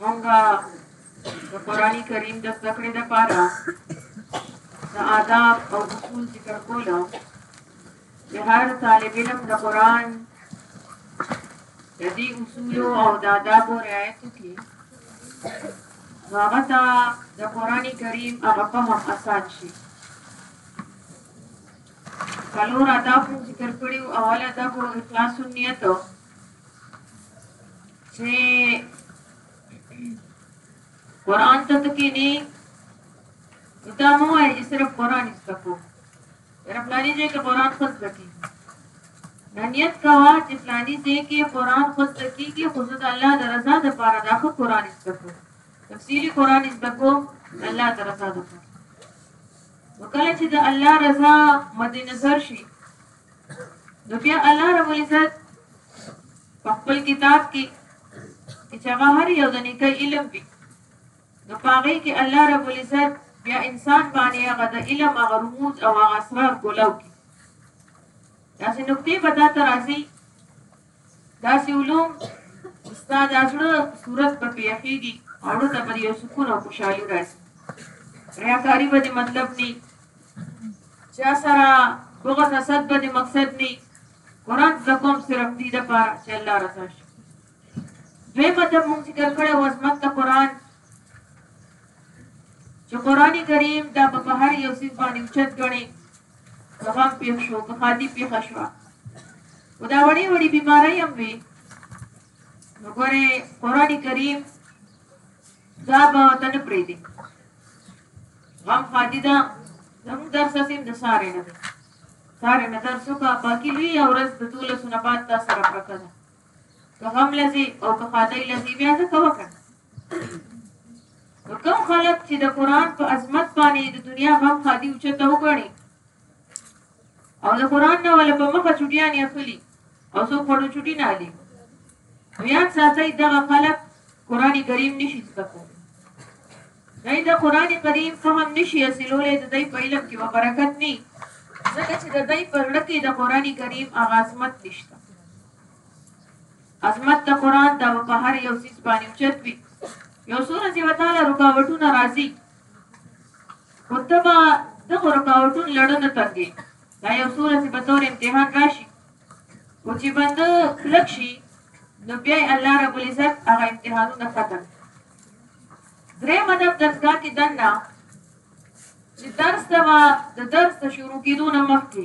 مونږ د قران کریم د زده کړې لپاره د آداب او اصول ذکر کولو چې هر طالب علم د قران د دې اصول او د آداب او رعایت کې هغه ته د قران کریم هغه په هم اساس شي کلو را دا ذکر کړیو اول دا کو اخلاص نیت چې قران ته تکینی دا مو وایي چې صرف قران استکو یره پلاني دې کې قران خود ځکی ننیت کوا چې پلاني دې کې قران خود ځکی کې خود الله درزا د پاره دا خو قران استکو تفسیری قران استکو الله درزا د پاره وکړه چې د الله رضا مد نظر شي نو بیا الله رب العزت په خپل کتاب کې چې هغه هر یو د نیکه علم وي نو پاغې کې الله رب العزت بیا انسان باندې هغه د علم هغه رموز او هغه اسرار کولاو کې داسې نقطې به دا ترازی داسې علوم چې ستا د زړه صورت په کې یخېږي او زړه ته به یو سکون او خوشحالي راځي ریاکاري به دې مطلب ني چا سره بغض حسد به دې مقصد ني قرآن زده کوم صرف دې دپاره چې الله رضا شي دویم ادب مونږ ذکر کړی و عظمت د قرآن چې قرآن کریم دا په هر یو څیز باندې اوچت ګڼي که غم پېښ شو که ښادي پېښه شوه خو دا وړې وړې بیمارۍ هم وي نو ګورې قرآن کریم دا به ته نه پرېږدي غم ښادي ده زموږ درس هسې د سارې نه دی سارې نه درس وکړه باقي لوی ورځ د دولسو نه بعد دا سره پرته ده که غم لځي او که ښادۍ لځي بیا ځکه وکړه نو کوم خلک چې د قران په عظمت باندې د دنیا غم خادي او چته وګڼي او د قران نه ول په مخه چټیا نه اخلي او څو پړو چټی نه علي بیا ساتي دغه خلک قران کریم نشي تکو دای د قران کریم فهم نشي اصلولې د دې په علم کې برکت ني ځکه چې د دې پر لکه د قران کریم اغازمت نشته عظمت د قران ته په هر یو سیس باندې اوچت وي یو څو ورځې وتاله رکاوټونه راځي خو ته به دغه رکاوټون لړنه تنګې دا یو څو ورځې به تور امتحان راشي خو چې بنده کلک شي نو بیا الله رب العزت هغه امتحانونه ختم درې مدب درسګاه کې دننه چې درس ته به د درس ته شروع کېدو نه مخکې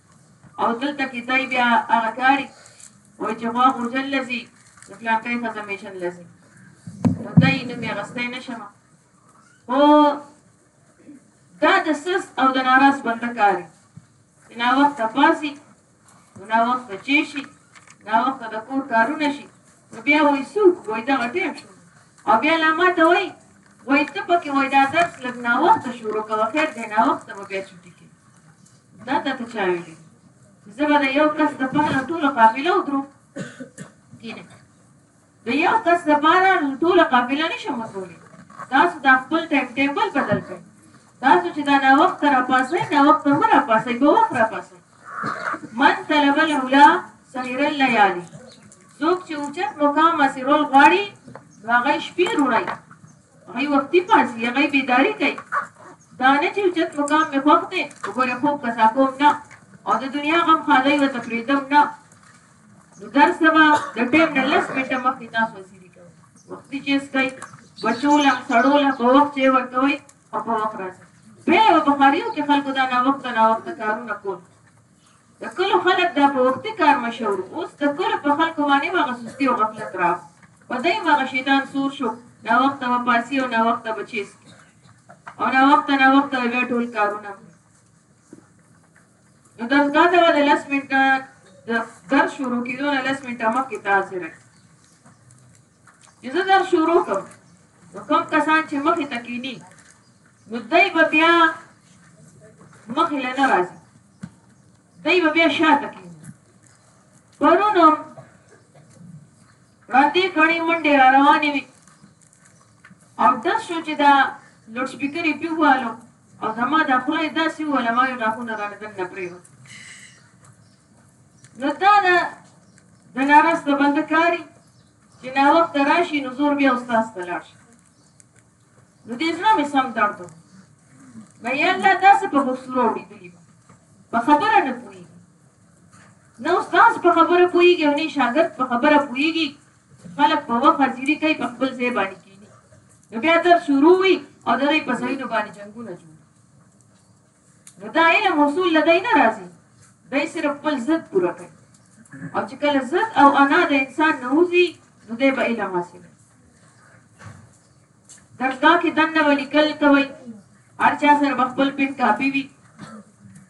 او دلته کې دای بیا هغه کاری وای چې غوا غوجل لسی د پلانکای خزه میشن لسی نو دای نو می غستای نشم او دا د سس او د ناراض بنده کاری نا وخت پاسی نا وخت چیشي نا وخت د کور کارونه شي بیا وای سوق وای دا ټیم شو او بیا لا ما ته وای وای ته پکې وای دا درس لګ نا وخت شروع کوه خیر دی نا وخت به بیا چټي دا تاته چا ویلي چې زه به د یو کس د پاره ټوله قافله ودروم کینه د یو کس د پاره ټوله قافله نشم ودرولی تاسو دا خپل ټایم ټیبل بدل کړئ تاسو چې دا نا وخت را پاسئ نا وخت مر را پاسئ به وخت را پاسئ من طلب العلا سهر الليالي څوک چې اوچت مقام اسرول غواړي هغه شپې روړی دی وختي پاڅي هغه بیداری کوي دا نه چې اوچت مقام مې خوښ دی وګوره خوب کسا کوم نه او د دنیا غم خالي ورته پرېږدم نه نو درس به د ټیم نه لس منټه مخکې تاسو وسیلي کوئ وختي چې څکئ بچو له سړو له په وخت چې ورکوئ او په وخت راځئ بیا به بخاریو کې خلکو دا ناوخته ناوخته کارونه کول د کلو خلک دا په وختي کار مشهور وو، اوس د کلو په خلکو باندې هم هغه سستي او غفلت راغی، په دوی هم هغه شیطان سور شو، ناوخته به پاڅي او ناوخته به چای څکي او ناوخته ناوخته به بیا ټول کارونه هم کوي. نو دا دا ته به د لس منټه د درس شروع کېدو نه لس منټه مخکې تاسې راکړي. چې زه درس شروع کړم نو کوم کسان چې مخې ته کینی نو دوی به بیا مخې له نه راځي دوی به بیا شاته کینی پرون هم راته کړي منډې را روانې وي او داس شو چې دا لوډ سپیکر یې پیوالو او زما د خوله یې داسې وویل ما یې غاښونه رانه دننه پرېوت نو دا د د نارسته بند کاری چې ناوخته راشي نو زور بیا استاد ته لاړ شي نو دې زړه مې سم درد و ما یا الله داسې په غوسلو وړېدلي په خبره نه پوهېږي نه استاد په خبره پوهېږي او نه شاګرد په خبره پوهېږي خلک په وخت حاضري کوي په خپل ځای باندې کېني نو بیا درس شروع وي او د دوی په ځایونو باندې جنګونه جوړ نو دا علم اصول له دی نه راځي دی صرف خپل ضد پوره کوي او چې کله ضد او انا د انسان نه وځي نو دی به علم حاصل درسګاه کې دنه ولیکل کوي هر چا سره خپل پین کاپی وي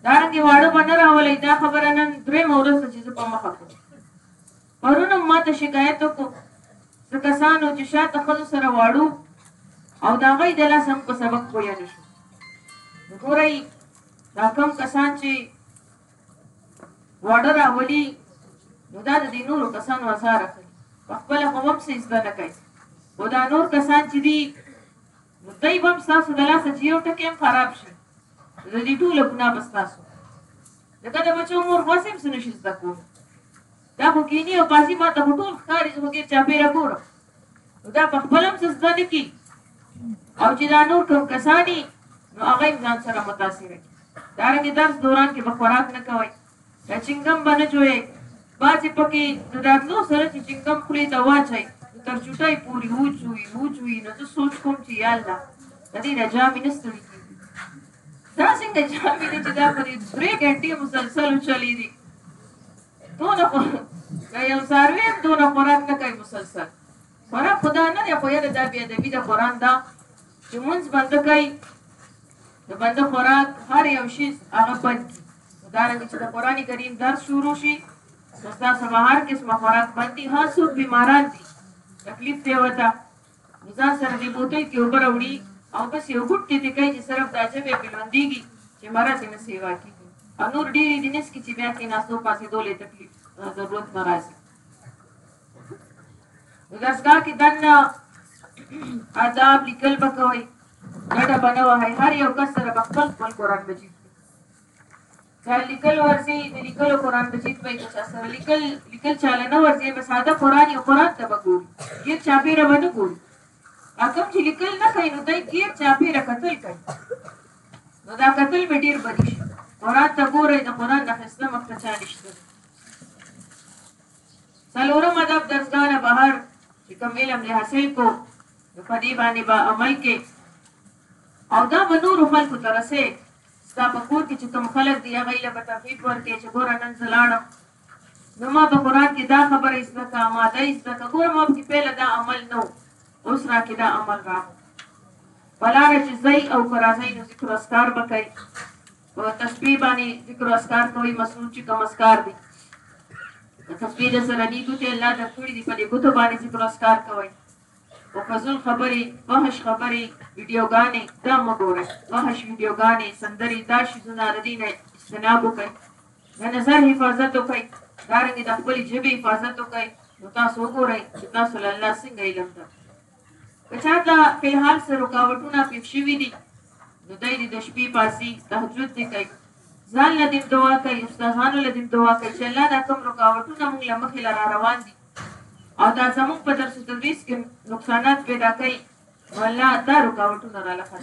دارنګ واړه باندې راولې دا خبره نن درې مورز چې په مخه کوي پرون هم ماته شکایت وکړو څه کسانو چې شاته خزو سره واړو او دا غي د لاس هم په سبق پوه نه شو ګورئ دا کم کسان چې واړه راولي نو دا د نورو کسانو آزار اخلي په خپل قوم سي زده نه کوي او دا نور کسان چې دي نو دوی هم تاسو د لاسه چې یو ټکی هم خراب شي د دې ټولو ګناه بس تاسو لکه د بچو مور ما سم سن شي زده کول دا خو کینی او بازی ما ته ټول ښکاری زه وګیر چا پیرا ګورم دا په خپل هم زده نه کی او چې دا نور کوم کسانی نو هغه ځان سره متاثر کی دا رنګ درس دوران کې به خوراک نه کوي دا چنګم باندې جوړي بازی پکې د راتلو سره چې چنګم خلی ته واچي تر چټای پوری وچوي وچوي نو زه سوچ کوم چې یاله د دې نه جامې نستړي دا څنګه جامې دي چې دا په دې درې ګنټې مسلسل وچلې دي دونه خو که یو څاروی هم دونه خوراک نه کوي مسلسل خوراک خو دا نه دی خو یاره دا بې ادبي ده قرآن دا چې مونځ بنده کوي د بنده خوراک هر یو شي هغه بند کړي دارنګه چې د قران کریم درس شروع شي نو تاسو به هر قسمه خوراک بندي هر څوک بیماران دي تکلیف دی وته نو ځان سره دې موټۍ کې اوبه راوړي او بس یو ګوټ کې دې کوي چې صرف دا ژبې پې لوندېږي چې مره دې نه سیوا کېږي او نور ډېرې دې نسکي چې بیا کې ناستو پاسېدو لې تکلیف ضرورت نه راځي نو دستګاه کې دننه آداب لیکل به کوئ ګډه به نه وهئ هر یو کس سره به خپل خپل قرآن مجید چاله لیکل ورځی د لیکلو قران مجید په کې چا سره لیکل لیکل چاله نه ورځی به ساده قران یو قران ته بګور غیر چا پیره باندې ګور اکم چې لیکل نه کوي نو دای غیر چا پیره قتل کوي نو دا قتل به ډیر بدی شي قران ته ګورې د قران د خسته مخ ته چا نشته څلورم ادب درسګان بهر چې کوم علم له حاصل کو نو په دې باندې با عمل کې او دا به نورو خلکو ته رسې ستا په کور کې چې کوم خلک دي هغوی له به ترغیب ورکې چې ګوره نن زه لاړم نو ما په قران کې دا خبره زده کړه ما دا زده کړه ګوره ما پکې پهله دا عمل نه و اوس راکې دا عمل راغو په لاره چې ځئ او که راځئ نو ذکر اسکار به کوئ په تسبیح باندې ذکر اسکار کوئ مسنون چې کوم اسکار دي تسبیح د سره نیګو ته الله درکړي دي په دې ګوتو باندې ذکر اسکار کوئ په فضول خبرې، فحش خبرې، ویډیوګانې دا مه ګورئ، فحش ویډیوګانې، سندرې، دا شیزونه د دې نه اجتناب وکړئ، د نظر حفاظت وکړئ، دارنګې د خپلې ژبې حفاظت وکړئ، نو تاسو وګورئ چې تاسو له الله څنګه علم ده که چاته په الحال څه رکاوټونه پېښ شوي دي نو دی د شپې پاسي تهجد دی کوي ځان له دیم دعا کوي استادانو له دیم دعا کوي چې الله دا کوم رکاوټونه موږ له مخې لاره روان دي او دا زموږ په درس تدریس کې نقصانات پیدا کوي نو الله دا رکاوټونه را لخوا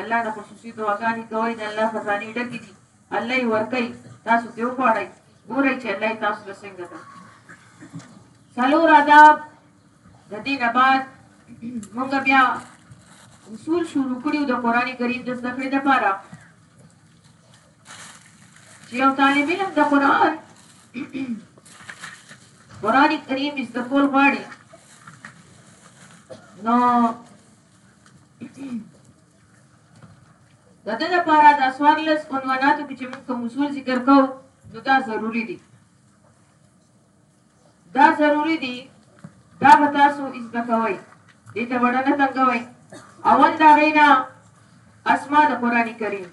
الله نه خصوصي دعاګانې کوي د الله خزاني ډکې دي الله یې ورکي تاسو دیو غواړئ ګورئ چې الله تاسو له څنګه ده څلور آداب د دې نه بعد موږ بیا اصول شروع کړیو د قران کریم د زده کړې لپاره چې یو طالب علم د قرآن قرآن کریم زده کول غواړي نو د دې لپاره د سوارلس عنواناتو کې چې موږ کوم اصول ذکر کوو نو دا ضروری دي دا ضروري دي دا به تاسو ازده کوئ دې ته وړه نه تنګوئ اول دا غینا اسما د قران کریم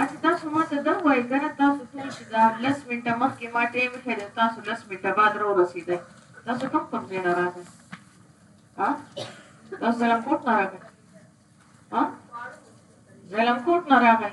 اته تاسو ما ته دا وایي کنه تاسو ټول چې دا لس منټه مخکې ما ټیم خې د تاسو لس منټه بعد رو رسیدای تاسو کوم کوم ځای نه راغی ها تاسو زلم کوټ نه راغی ها زلم کوټ نه راغی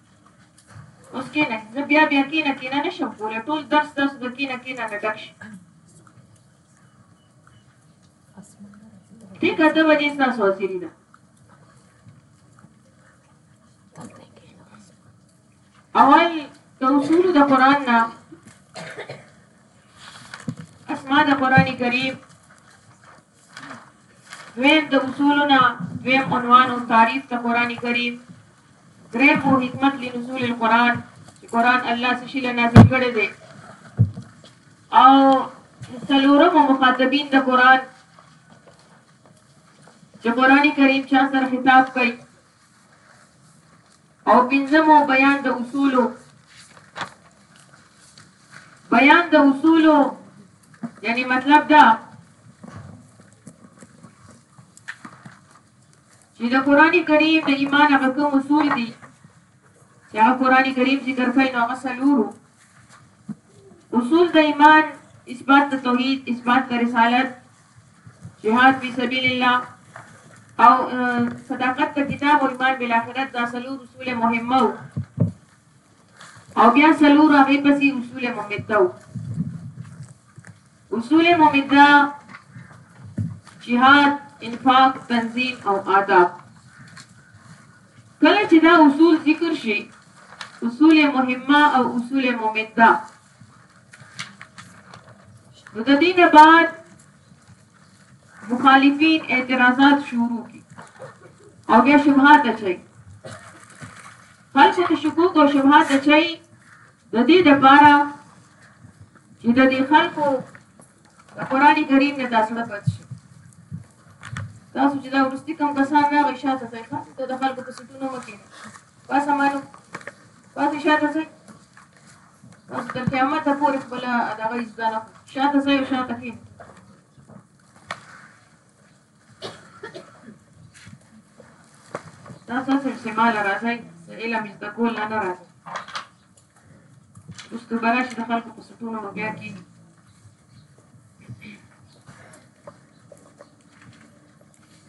اوس کینه زه بیا بیا کینه کینه نشم کوله ټول درس تاسو د کینه کینه نه ډک شي دې کته وجه تاسو حاضری ده اول د اصول د قران نه اسماء د قران کریم دویم د اصولو نه دویم عنوان او تعریف د قران کریم دریم او حکمت لنزول القران چې قران الله څه شي نازل کړی دی او څلورم مخاطبین د قران چې قران کریم چا سره خطاب کوي او پنځمو بیان د اصولو بیان د اصولو یعنی مطلب دا چې د قران کریم د ایمان هغه کوم اصول دي چې هغه قران کریم ذکر کوي نو هغه سلورو اصول د ایمان اثبات د توحید اثبات د رسالت جهاد فی سبیل الله او صداقت په کتاب او ایمان بالاخره دا څلور اصول مهمه وو او بیا څلور هغه پسې اصول ممده وو اصول ممده جهاد انفاق تنظیم او آداب کله چې دا اصول ذکر شي اصول مهمه او اصول ممده نو د دې نه بعد مخالفین اعتراضات شروع کی او بیا شبهات اچي خلکو ته شکوک او شبهات اچي د دې لپاره چې د دې خلکو د قران کریم نه دا سره بچ شي تاسو چې دا ورستي کم کسان راغی شاته ځای ښه ته د خلکو په سیټونو مه کېنه پاسه مانو پاسه شاته ځای تاسو تر قیامته پورې خپله دغه زده نه کړو شاته ځای او شاته کېنه تاسو چې مال راځي علم زده کول نه راځي اوس که به راشي د خلکو په سټونو نو بیا کېږي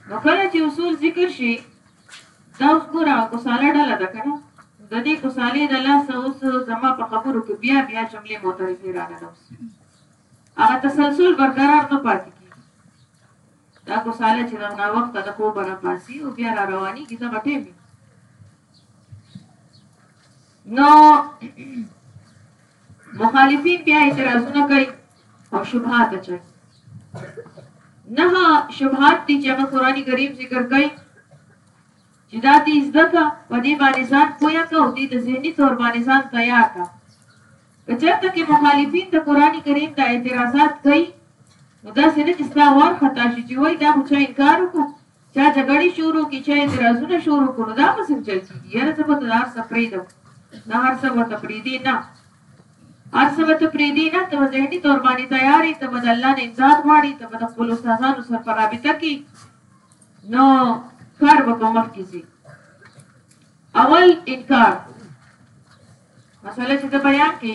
نو کله چې اصول ذکر شي دا اوس ګوره کوساله ډله ده که نه د دې کوسالې د لاسه اوس زما په خبرو کې بیا بیا جملې معترضې را نه اوس هغه تسلسل برقرار نه پاتې کېږي دا کوساله چې دغه وخت د خوبه راپاسي او بیا را روانېږي دغه ټیم نو مخالفین بیا اعتراضونه کوي او شبهات اچوي نه شبهات دي چې هغه قرآني کریم ذکر کوي چې دا دې زده کا په دې باندې ځان پوهه کا او دې د ذهني تور باندې ځان تیار کا کچرته کې مخالفین د قرآني کریم د اعتراضات کوي نو دا څنګه چې ستا ور خطا شي چې وای دا مو چا انکار وکړو چا جګړې شروع کی چا اعتراضونه شروع کړو دا به څنګه چل کیږي یاره زه به دا څه پریدم نه هر څه وته پریدي نه هر څه وته پریدي نه ته ذهني تور باندې تیارې ته به الله نه امداد غواړي ته به خپل استادانو سره په رابطه کې نو کار به په مخ کې اول انکار مسله چې ته بیان کې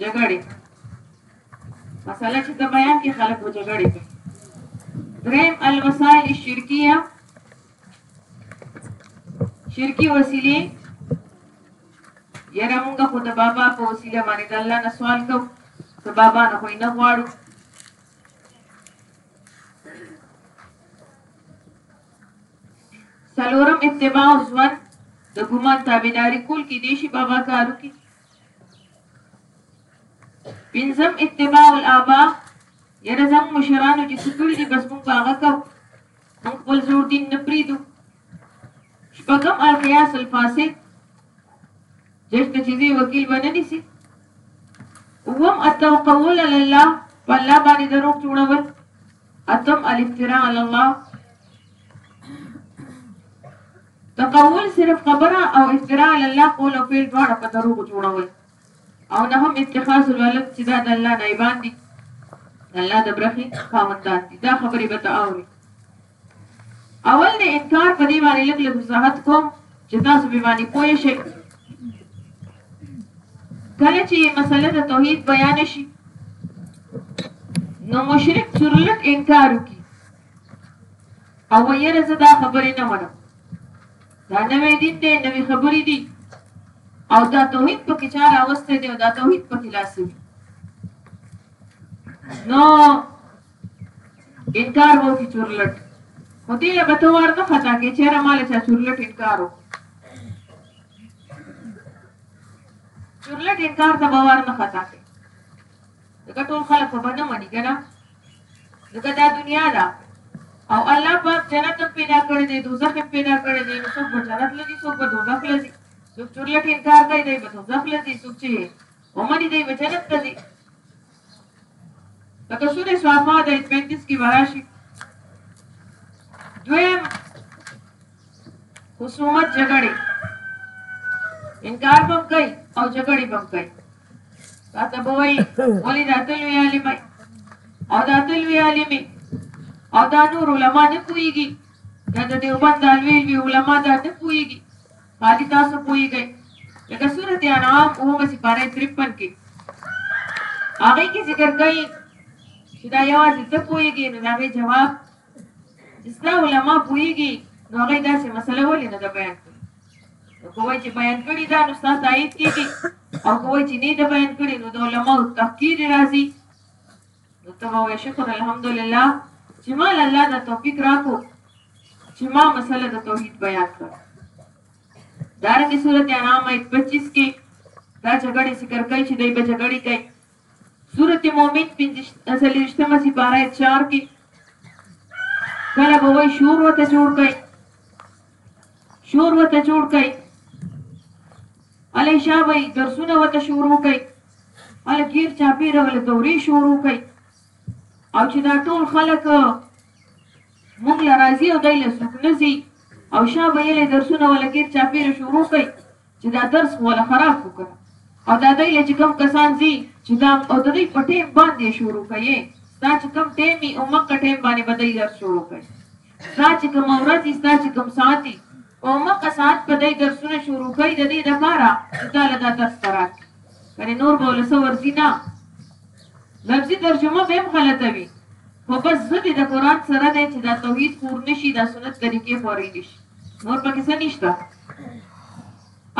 جګړې مسله چې ته بیان کې خلک و جګړې کوي دریم الوسائل الشرکیه شرکی وسیله یاره موږ خو د بابا په وسیله باندې د الله نه سوال کوو د بابا نه خو نه غواړو سلورم اتباع ځوان د ګمان تابعداري کول کې دي شي بابا کارو کې پنځم اتباع الابا یره زموږ مشرانو چې څه کړي دي بس موږ به هغه کوو موږ خپل زوړ دین نه پرېږدو شپږم القیاس الفاسد جشته چې دی وکیل به نه نیسي اووم التوقول علی الله په الله باندې دروغ جوړول اتم الافتراء علی الله تقول صرف خبره او افتراء علی الله قول او فعل دواړه په دروغو جوړول او نهم اتخاذ الولد چې دا د الله نایبان دي الله د برخي خاوندان دي دا خبرې به ته اوري اول نه انکار په دې باندې لږ لږ وضاحت کوم چې تاسو به باندې پوه شئ کله چې مسله د توحید بیان شي نو مشرک چورلټ انکار وکړي او یره زه دا خبرې نه منم دا نوې دین دی نوې خبرې دي او دا توحید په کې چا راوسته دی او دا توحید په کې لاس دی نو انکار وو کی چورلټ خو دې له بته وار نه خطا کې چې را مال چا چورلټ انکار وو چورلټ انکار ته باور نه خطا کې ځکه ټول خلک خو به نه مني کنه ځکه دا دنیا ده او الله پاک جنت هم پیدا کړی دی دوزخ هم پیدا کړی دی نو څوک به جنت لږي څوک به دوزخ لږي څوک چورلټ انکار کوي دی به دوزخ لږي څوک چې ومني دی به جنت ته ځي لکه سورې صحابه د 35 کې وراشي دویم خصومت جګړې انکار بم کوي او جګړې بم کوي دا ته بوي ولې دا ته لوی عالم او دا ته لوی عالم او دا نور علما نه کويږي دا د دیوبند لوی لوی علما دا نه کويږي خالي تاسو کويږي لکه سورته انعام اومه سپاره 53 کې هغه کې ذکر کوي چې دا یوازې ته کويږي نو دا جواب چې ستا علما پوهېږي نو هغوی داسې مسله ولې نه ده بیان کړې نو که وایي چې بیان کړې ده نو ستا تایید کېږي او که وایي چې نه ده بیان کړې نو د علماو تحقیر راځي نو ته به وایې شکر الحمدلله چې ما له الله دا توفیق راکو چې ما مسله د توحید بیان کړه دارنګه سورته انعام ایت 25 کې دا جګړې ذکر کوي چې دوی به جګړې کوي سورت مومن څلوېښتمه سپاره آیت چار کې کله به وایي شور ورته جوړ کړئ شور ورته جوړ کړئ هلئ شا به یې درسونه ورته شروع کړئ هله ګیر چاپېره ورله دورې شروع کړئ او چې دا ټول خلک موږ له راځي او دی له څوک نه ځي او شا به یې له درسونه ورله ګیر چاپېره شروع کړئ چې دا درس مو ولا خراب کو کنه او دا دی له چې کم کسان زی چې دا او د دې په ټیم باندې شروع کړي ستا چې کم ټیمی او مکه ټیم باندې بدای درس شروع کړي ستا چې کم ورځي ستا چې کم ساتي او مکه سات په دې درسونه شروع کړي د دې د پاره چې دا له دا درس تراک کنه نور به له سور زینا لفظي ترجمه به غلطه وي خو بس زه دې د قران سره دې چې دا توحید کور نشي دا سنت طریقې پورې نشي نور پکې څه نشته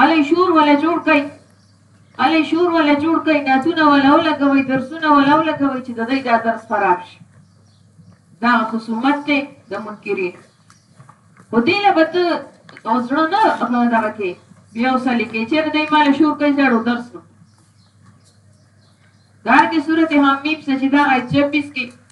الی شور ولا جوړ کړئ الی شور ولا جوړ کړئ ناتونه ولا ولګوي درسونه ولا ولګوي چې د دوی دا درس خراب شي دا خصومت دی د منکرین خو دې له به ته او زړه نه دغه کې بیا وسلې کې چې دوی مال شور کوي زړو درس نو دار کې صورت حمیم سجده آیت 26 کې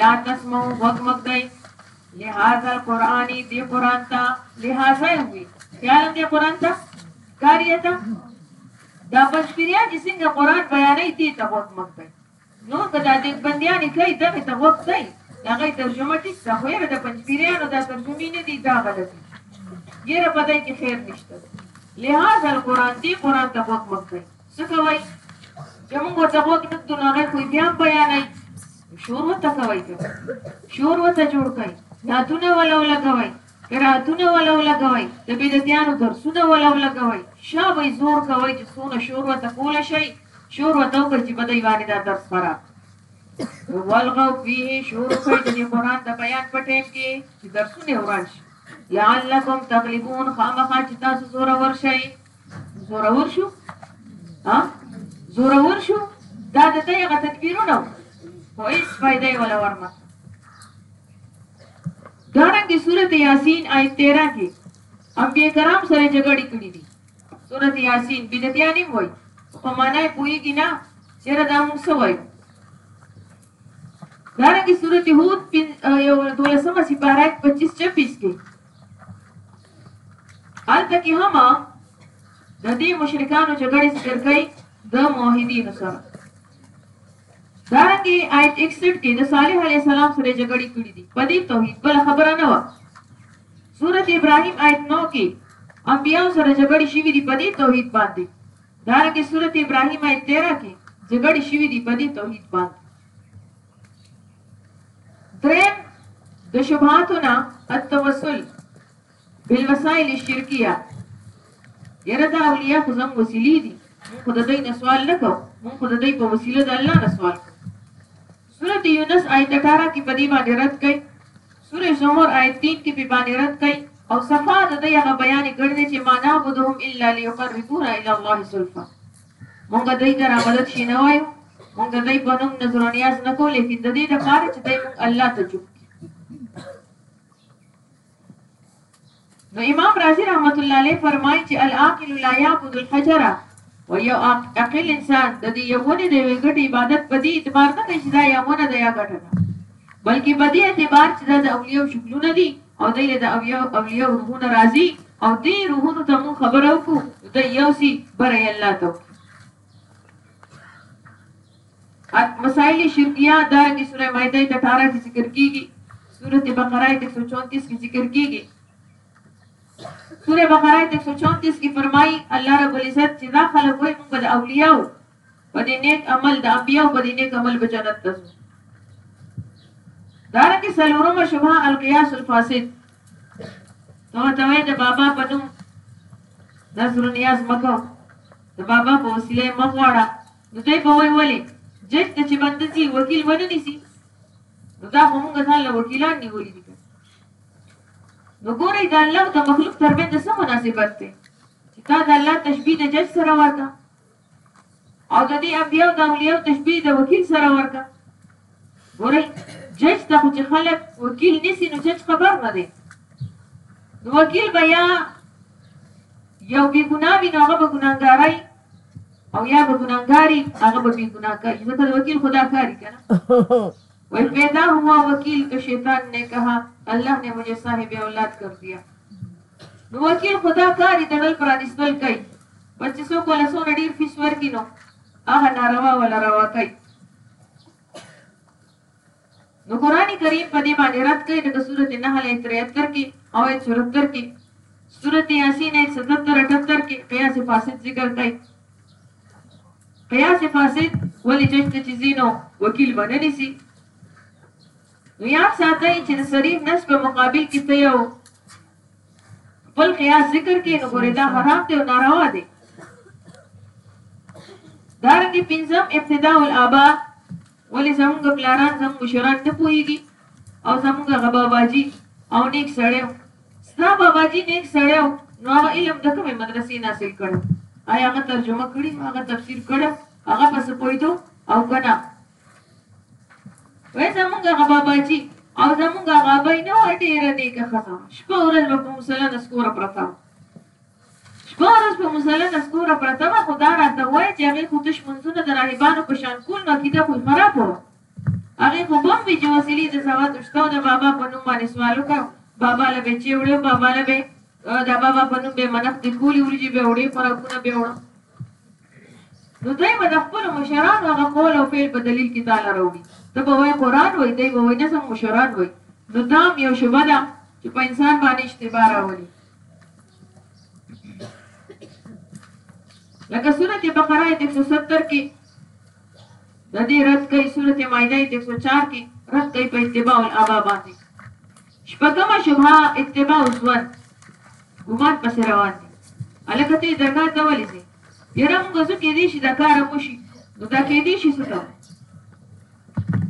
لا تسمعو غوږ مګدئ لهذا القرآن دی قرآن ته لهذا یې وي خیال دی قرآن ته کار یې ته دا پنځپیریا چې څنګه قرآن بیانوي دې ته غوږ مګدئ نور که دا دیوبندیان یې کوي دغې ته غوږ دی د هغې ترجمه ټیک ده خو یاره د پنځپیریانو دا ترجمې نه دي دا غلط دي یاره په دی کې خیر نشته لهذا القرآن دی قرآن ته غوږ مګدئ څه کوي چې موږ ورته غوږ نه ږدو نو هغه خو یې بیا هم بیانوي شور ورته کوئ که شور ورته جوړ کړئ نعتونه وله ولګوئ قراتونه وله ولګوئ د بدعتیانو درسونه وله ولګوئ شا به زور کوئ چې څونه شور ورته کولی شئ شور ورته وکړئ چې په دوی باندې دا درس خراب والغو فيه شور کوي د قرآن د بیان په ټیم کې چې درسونه وران شي لعلکم تغلبون خامخا چې تاسو زوره ورشئ زورور شو ها زورور شو دا د دې هغه تدبیرونه وو خو هیڅ فائدې ولا ورنه دارنګه سورت یاسین آیت 13 کې انبیاء کرام سره جګړې کړې دي سورت یاسین بدعتیان هم وایي په معنا یې پوهیږي نه چیرې دا موږ څه وایو دارنګه سورت هود یو دولسمه سپاره 25 26 کې الته کې هم د دې مشرکانو جګړې ذکر کړي د موحدینو سره دارنګه آیت 61 کې د صالح علی السلام سره جګړې کړې دي په دې توحید بل خبره نه و سورۃ ابراهیم آیت 9 کې انبیاء سره جګړې شوې دي په دې توحید باندې دارنګه سورۃ ابراهیم آیت 13 کې جګړې شوې دي په دې توحید باندې دریم د شبهاتو نه التوسل بالوسائل الشرکیه یره دا اولیاء خو زموږ وسیلې دي موږ خو د دوی نه سوال نه کوو موږ خو د دوی په وسیله د الله نه سوال کوو سورت یونس آیت 18 کې په دې باندې رد کړي سورې زمر آیت 3 کې په باندې رد کړي او صفا د دې هغه بیان کړی چې معنا بودهم الا ليقربونا الى الله زلفا مونږ دوی ته رابلل شي نه وایو مونږ دوی په نوم نظر و نیاز نه کوو لیکن د دې لپاره چې دوی مونږ الله ته چوپ نو امام رازی رحمت الله علیه فرمایي چې العاقل لا يعبد الحجر و یو عاقل انسان د دې یو ونې د یوې ګټې عبادت په دې اعتبار نه کوي چې دا یا ونه ده یا ګټه ده بلکې په دې اعتبار چې دا د اولیاء شکلونه دي او دی له د اولیاو روحونه راځی او دی روحونو ته مون خبر او کو دی یو سی بر ای الله ته وکی ات مسائل شرکیه دارنګ سوره مائده 18 کی ذکر کیږي سوره بقره 134 کی ذکر کیږي سوره بقره 134 کی فرمای الله رب العزت چې دا خلک وای مونږ د اولیاو په دې نیک عمل د انبیاو په دې نیک عمل به جنت ته ځو دارنګه سلورمه شبهه القياس الفاسد تو ته وای د بابا په نوم نظر نیاز مکو د بابا په وسیله مغواړه نو دوی به وای ولی جج ته چې باندې سي وکیل ونه نیسی نو دا خو موږ ځان له وکیلان نیولې دي نو ګورئ د الله او د مخلوق ترمنځ څه مناسبت دی چې تا د الله تشبیه د جج سره ورکړه او ددی انبیاو داولیاو تشبیه د وکیل سره ورکه ګورئ جج ته خو چې خلک وکیل نیسی نو جج خبر نه دی نو وکیل به یا یو بی ګناه وي نو هغه به ګناهګارای او یا به ګناهګاری هغه به بی ګناه کوي ځکه د وکیل خدا کاری کنه وای پیدا هوا وکیل که شیطان نے کہا الله نے مجھے صاحب اولاد کر دیا نو وکیل خدا کاری دړل پرانیستل کوي بس چې څوک ولا څونه ډیر فیس ورکړي نو هغه ناروا ولا روا کوي نو قران کریم په دې باندې رد کوي د سورته نحل 73 کې او 74 کې سورته یاسین 177 78 کې قیاس فاسد ذکر کوي قیاس فاسد ولې چې چې زینو وکیل باندې نسی نو یاد ساتئ چې د صریح نس په مقابل کې ته یو خپل قیاس ذکر کړي نو ګورې دا حرام دی او ناروا دی دارنګه پنځم اقتداء الاباء ولی زمونږ پلاران زمونږ مشران نه پوهیږي او زمونږ غباباجی او نیک سړی ستا باباجی نیک سړی نو هغه علم د کومې مدرسې نه حاصل کړو آیا هغه ترجمه کړی هغه تفسیر کړو هغه پس پویدو او کنه وای زمونږ هغه باباجي او زمونږ هغه ابای نه وه ډېره نیکه ښځه وه شپه ورځ به په مسله نسکوره پرته وه شپه ورځ په مسله نسکوره پرته وه خو دا راته وایي چې هغې خو تش منځونه د راهبانو په شان کول نو عقیده خو یې خرابه وه هغې خو به هم وي چې وسیلې د سوادو شته او د بابا په نوم باندې سوال وکړ بابا له به چې وړې او بابا له به د بابا په نوم به منښتې کولې وریجې به وړې خوراکونه به وړه نو دی به د خپلو مشرانو هغه قول او فعل په دلیل کې تاله راوړي ته به وای قرآن وای دی به وای نه زموږ مشران وای نو دا هم یو شبه ده چې په انسان باندې اشتباه راولي لکه سورته بقره آیت 170 کې د دې رد کوي سورته مائده آیت 104 کې رد کوي په اتباع الابا باندې شپږمه شبهه اتباع الظن ګمان پسې روان دي هلکه ته زکات ته ولې ځې یاره موږ ځو کېدای شي دا کار هم وشي نو دا کېدای شي څه ته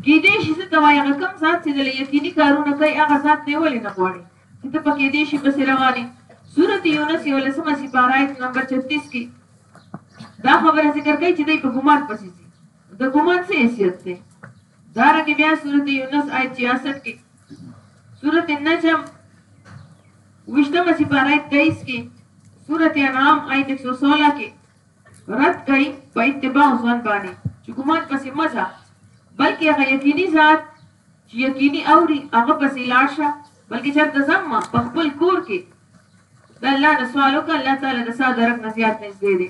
کېدای شي څه ته وایي هغه کوم ذات چې د یقیني کارونه کوي هغه ذات دی ولې نه غواړي چې ته په کېدای شي پسې روان یې سورت یونس یو لسمه سپاره آیت نمبر 36 کې دا خبره ذکر کوي چې دوی په ګمان پسې دي د ګمان څه حیثیت دی دا رنګ بیا سورت یونس آیت 66 کې سورة النجم وشتمه سپاره تیئیس کې سورة انعام آیت 116 کې رد کوي په اتباع ځوان باندې چې ګمان پسې مزه بلکې هغه یقیني ذات چې یقیني اوري هغه پسې لاړ شه بلکې چېرته ځم ما په خپل کور کې د الله نه سوال وکړه الله تعالی د سا درک نه زیات نږدې دی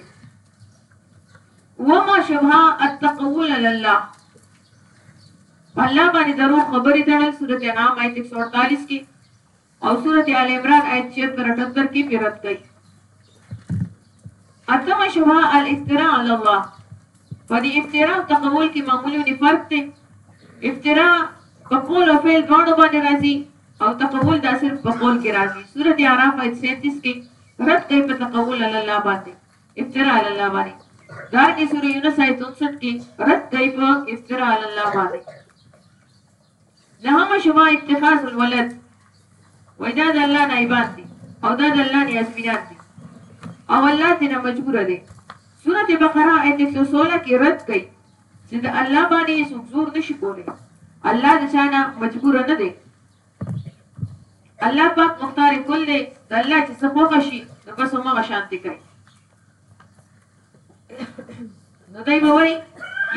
وما شبه التقول علی الله په الله باندې درو خبرې تړل سورته انعام آیت 148 کې او سورته آل عمران آیت 76 78 کې پیرت کړي اتم شبه الافتراء علی الله په دې افتراء تقول کې معمولی نه فرق دی افتراء په قول او فعل دواړو باندې راځي او تقول دا صرف په قول کې راځي سورته اعراف آیت 37 کې رد کوي په تقول علی الله باندې افتراء علی الله باندې دارنګه سورې یونس آیت 64 کې رد کوي په افتراء علی الله باندې نهمه شما اتخاذ الولد وای دا د الله نایبان دي او دا د الله نیازبینان دي او الله دې نه مجبور دی سورۃ بقره آیت 116 کې رد کوي چې د الله باندې څوک زور نشي کولی الله د چانه مجبور نه دی الله پاک مختار کل دی د الله چې څه خوښ شي نو بس هغه شانتي کوي نو دوی به وایي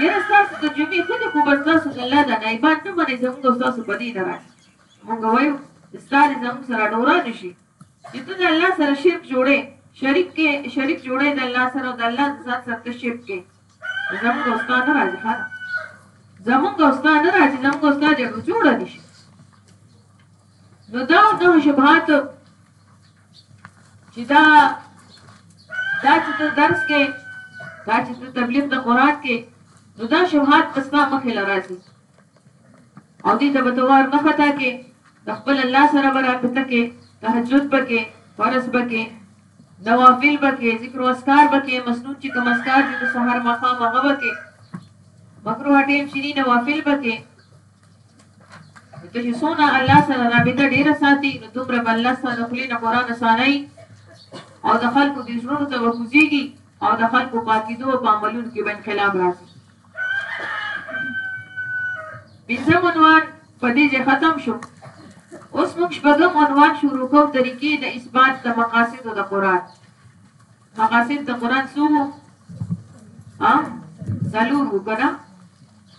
یاره ستاسو د جمعې خو دې خو بس ستاسو د الله د نایبان نه منئ زموږ او ستاسو په دې نه راځي موږ وایو ستاسو زموږ سره ډورا نه شي چې ته د الله سره شرک جوړې شریک کې شریک جوړې د الله سره د الله ذات سره ته شرک کې زموږ او ستا نه راځي خان زموږ او ستا نه راځي زموږ او ستا جګړه جوړه دي نو دا نو شبهات چې دا دا چې ته درس کې دا چې ته تبلیغ د قران کې نو دا شبهات پستا مخې لراځي او دې ته به ته وار نه خطا کې د خپل الله سره به رابطه کې تهجد به کې فرض به کې نوافل به کې ذکر او اسکار به کې مسنون چې کوم اسکار دي د سحر ماښام هغه به کې مکروه ټیم شینی نوافل به کې ته چې سونه الله سره رابطه ډیره ساتي نو دومره بل الله سره خلی نه قران سانای او د خلکو د ژوند ته وکوزيږي او د خلکو پاتیدو په عملونو کې به انقلاب راځي پنځم عنوان په دې ځای ختم شو اوس موږ شپږم عنوان شروع کوو طریقې د اثبات د مقاصدو د قرآن مقاصد د قرآن څو وو څلور وو که نه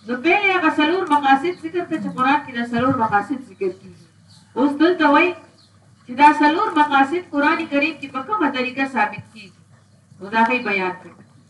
نو پهلې هغه څلور مقاصد ذکر کړه چې قرآن کې دا څلور مقاصد ذکر کېږي اوس دلته وایي چې دا څلور مقاصد قرآن کریم کې په کومه طریقه ثابت کېږي نو دا بیان کړي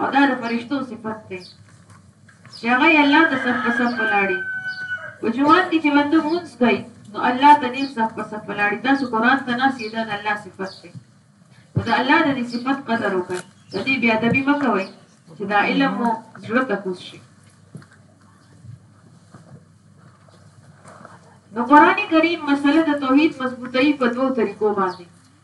او دا د فرشتو صفت دی چې هغه الله ته صف په صف ولاړي په جوان کې چې بنده مونږ کوي نو الله ته دې صف په صف ولاړي تاسو قران ته نه سیدا د الله صفت دی نو د الله د صفت قدر وکړئ د دې بیا د بي مکوي چې دا علم مو زړه ته کوز شي نو قران کریم مسله د توحید مضبوطی په دوو طریقو باندې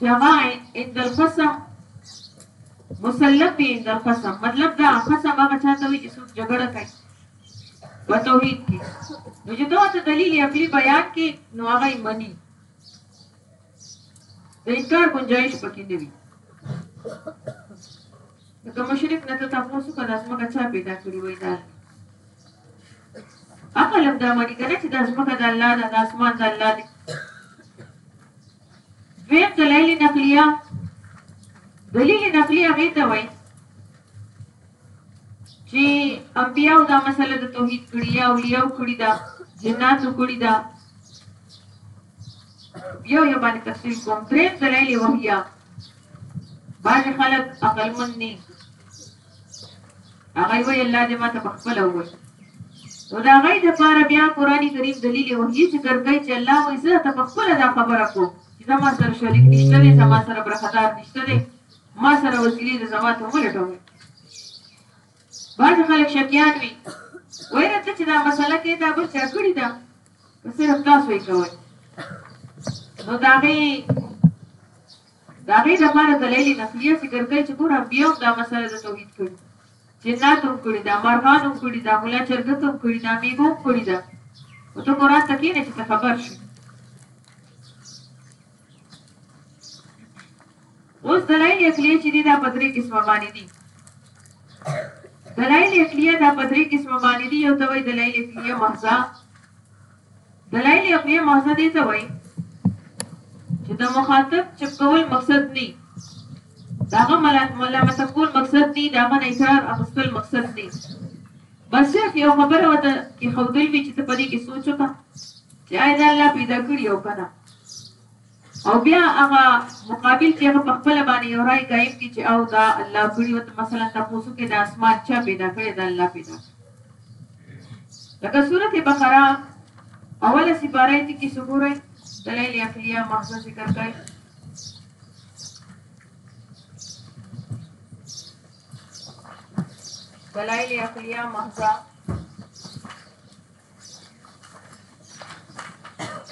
جماع عند الخصم مسلم به عند الخصم مطلب دا خصم هغه چاته وي چې څوک جګړه کوي په توحید کې نو چې دوه ته دلیل عقلی بیان کې نو هغه یې مني د انکار گنجائش پکې نه وي که د مشرف نه ته تاسو وکړه دا ځمکه چا پیدا کړې وای دا عقل هم دا مني کنه چې دا ځمکه د الله ده د اسمان د الله دی دویم دلایل نقلیه دلیل نقلی هغه ته وایي چې انبیاء دا مسله د توحید کړی یا اولیاء کړی دا جنات کړی دا یو یو باندې تفصیل کوم دریم دلیل یې وهیا بعض خلک عقلمن دي هغه وی الله دې ماته په خپل ووي نو دا غي د پاره بیا قرآني کریم دلیل یې وهیا ذکر کوي چې الله وایي زه ته په خپل دا خبره کوم چې زما سره شریک نشته دی زما سره برخدار نشته دی ما سره وسیلې د زما ته ولټوي بعض خلک شکیان وي وایره ته چې دا مسله کې دا بل چا کړی ده نو صرف تاسو یې کوئ نو د هغې د هغې لپاره دلایل نقلیه ذکر کوي چې ګوره بیا هم دا مسله د توحید کړي جنات هم کړي دا مرغان هم کړي دا مولا چرګت هم کړي دا میګو هم کړي دا او ته قرآن ته کېنه چې ته خبر شي اوس دلایل عقلیه چې دي دا په درې قسمه باندې دي دلایل عقلیه دا په درې قسمه باندې دي یو ته وایي دلایل عقلیه محضه دلایل عقلیه محضه دي ته وایي چې د مخاطب چپ کول مقصد نه داغه ملامت کول مقصد نه داغه نه اقرار اخستل مقصد نه بس صرف یو خبره وته کې خودل وی چې په دې کې سوچو کا چې آیا الله پیدا کړی او کنه او بیا هغه مقابل کې هغه په خپل باندې یو رائے قائم کی چې او دا الله کړی او مثلا تاسو کې د اسمان چا پیدا کړی دا الله پیدا لکه سورته بقره اوله سپاره ته کې سګورای دلایل عقلیه محض ذکر کړي دلایل عقلیه محض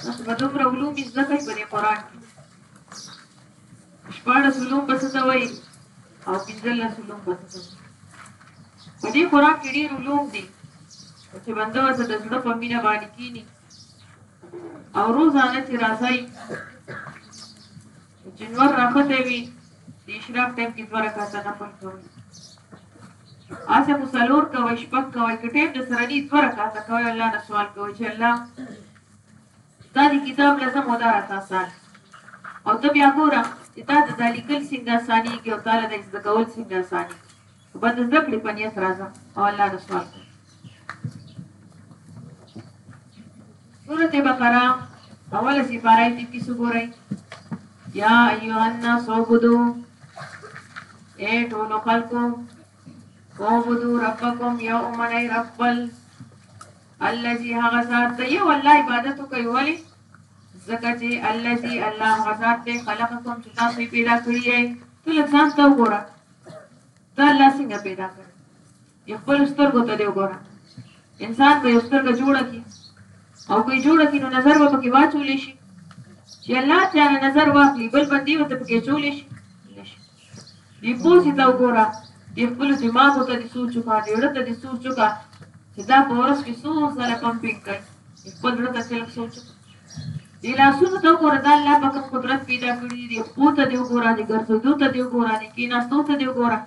څنګه دومره علوم زده کوي په دې قران کې شپاړس علوم بس ته وایي او پنځلس علوم بس ته په دې قران کې ډېر علوم دي چې بنده ورته د زړه په مینه باندې کینی او روزانه چې راځي چې نور راخته وي د اشراق ټیم کې دوه رکعاته نفل کوي اسه مو څلور کوي شپږ کوي کټه د سره دي دوه رکعاته کوي الله نه سوال کوي چې الله دا دي کتاب لازم ودا راته سال او ته بیا ګوره چې تا د دالیکل څنګه ساني کې او تعالی د ذکر څنګه ساني به د زده کړې په نیت راځه او الله نه سوال کوه. سورة بقره اوله سپاره ایت 21 وګورئ یا ایها الناس عبدو اے ټول خلکو عبدو ربکم یا امنی ربل الذي هغه ذات دی یو الله عبادت کوي ولی ځکه چې الذي الله هغه ذات دی خلقکم چې تاسو پیدا کړی یې ته لږ ځان ته وګوره ته الله څنګه پیدا کړ خپل سترګو ته دی وګوره انسان به یو سترګه جوړه کی او کوئی جوړه کی نو نظر به پکې واچول شي چې الله تعالی نظر واخلي بل باندې وته پکې چول شي دی پوسی ته وګوره دی خپل دماغ ته دی سوچ وکړه دی ورته دی سوچ وکړه چې دا په ورځ کې څو ځله پمپینګ کوي خپل ورته خلک سوچ وکړه دې لاسونو ته وګوره، دا الله په کوم قدرت پیدا کړي دي، دې خپو ته دې وګوره، دې ګرځېدو ته دې وګوره، دې کېناستو ته دې وګوره،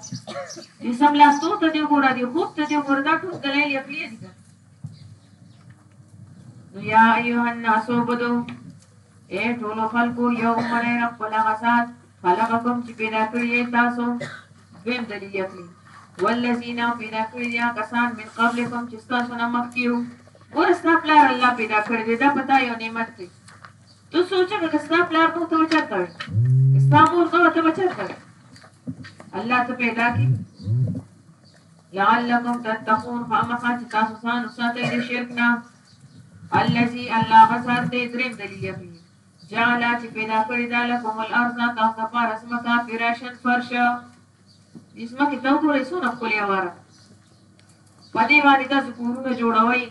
دې سملاستو ته دې وګوره، دې خوب ته دې وګوره، دا ټول دلایل عقلیه دي که نو یا ایها الناس عبدو اے ټولو خلکو یو منئ رب خپل هغه ذات خلقه کوم چې پیدا کړی یې تاسو دویم دلیل یقلی والذین او پیدا کړی یا کسان من قبل کوم چې تاسو نه مخکیو ګور ستا پلار الله پیدا کړی دی دا پتا یو نعمت دی تو سوچه که ستا پلار مو ته وچا کړ ستا مور نو ته وچا کړ الله ته پیدا کی لعلکم تتقون فامخا چې تاسو ځان وساتئ د شرک نه الذي الله غزاد دې درې دلیل یقین جعل چې پیدا کړې ده لکم الارض تاسو د پاره ځمکه فراشن فرش دې ځمکې ته وګورئ څونه ښکلې اواره په دې باندې تاسو کورونه جوړوئ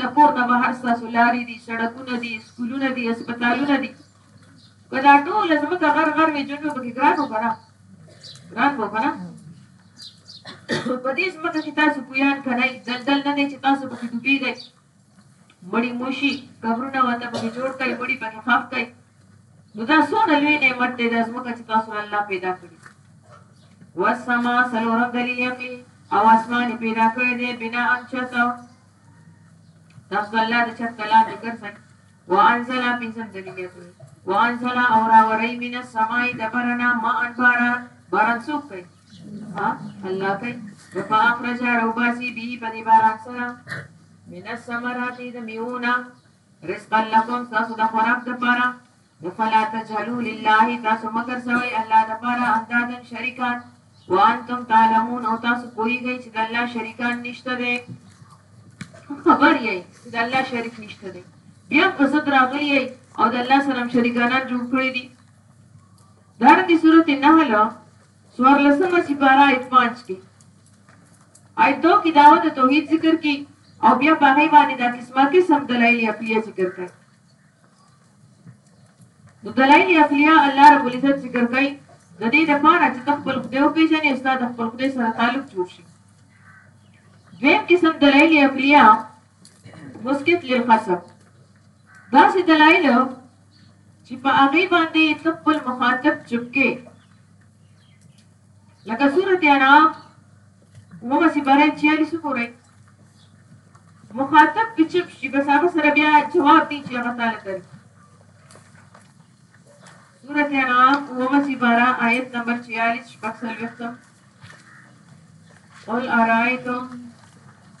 د کور نه بهر تاسو لارې دي سړکونه دي سکولونه دي هسپتالونه دي که دا ټول ځمکه غر غر وي جون به پکې ګران وکړه ګران وکړه په دې ځمکه کې تاسو کویان کنئ دلدل نه دی چې تاسو پکې ډوبېږئ مړي مو شي قبرونه ورته پکې جوړ کړئ مړي پکې خاف کړئ نو دا څونه لوی نعمت دی دا ځمکه چې تاسو الله پیدا کړی والسما سلورم دلیل عقلی او اسمان پیدا کړی دی بنا ان چتا تاسو الله د چت کلا ذکر سره وانزل پنځم دلیل عقلی وانزل اور اورای من السماء دبرنا ما انبارا باران سوق کوي الله کوي رفع اخرج روباسي به په دې باران سره من الثمرات د میونا رزق لكم تاسو د خوراک د پاره فلا تجعلوا لله تاسو مگر سوي الله د پاره اندادا شریکان وانتم تعلمون او تاسو پوهیږئ چې د الله شریکان نشته دي خبر یې چې د الله شریک نشته دي بیا په صدر راغلی او د الله سره شریکانان جوړ کړی دي دارنګه سورت نحل سوارلسمه سپاره آیت 5 کې آیت 2 کې دعوت توحید ذکر کی او بیا په هغه باندې دا قسمه قسم دلایل عقلیه ذکر کړي نو دلایل عقلیه الله رب العزت ذکر کړي د دې لپاره چې خپل خدای او پیژنې او ستاسو خپل خدای سره تعلق جوړ شي دویم قسم دلایل عقلیه مسکت للقصب دا سي دلایل چې په هغې باندې یې ته خپل مخاطب چپکې لکه سورت انعام اومه سپاره چیالیس وګورئ مخاطب کې چپ شي بس هغه سره بیا جواب دی چې هغه تعالی درکړي سورت انعام اومه سپاره آیت نمبر 46 شپږ څلوېښتم قل ارائیتم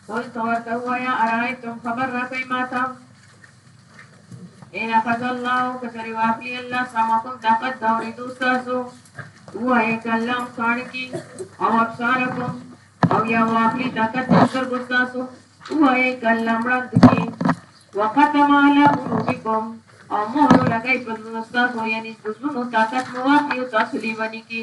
قل تورته وایا ارائیتم خبر راکې ماته ان اخذ الله کچری واقعی الله سمکم طاقت دوری دوستاسو وای کلم کان کی او ابصارکم او یا واقعی طاقت نظر دوستاسو وای کلم رد کی وختم علی قلوبکم او مهر لګای په دوستاسو یعنی د زونو طاقت مواقعی تاسو لیونی کی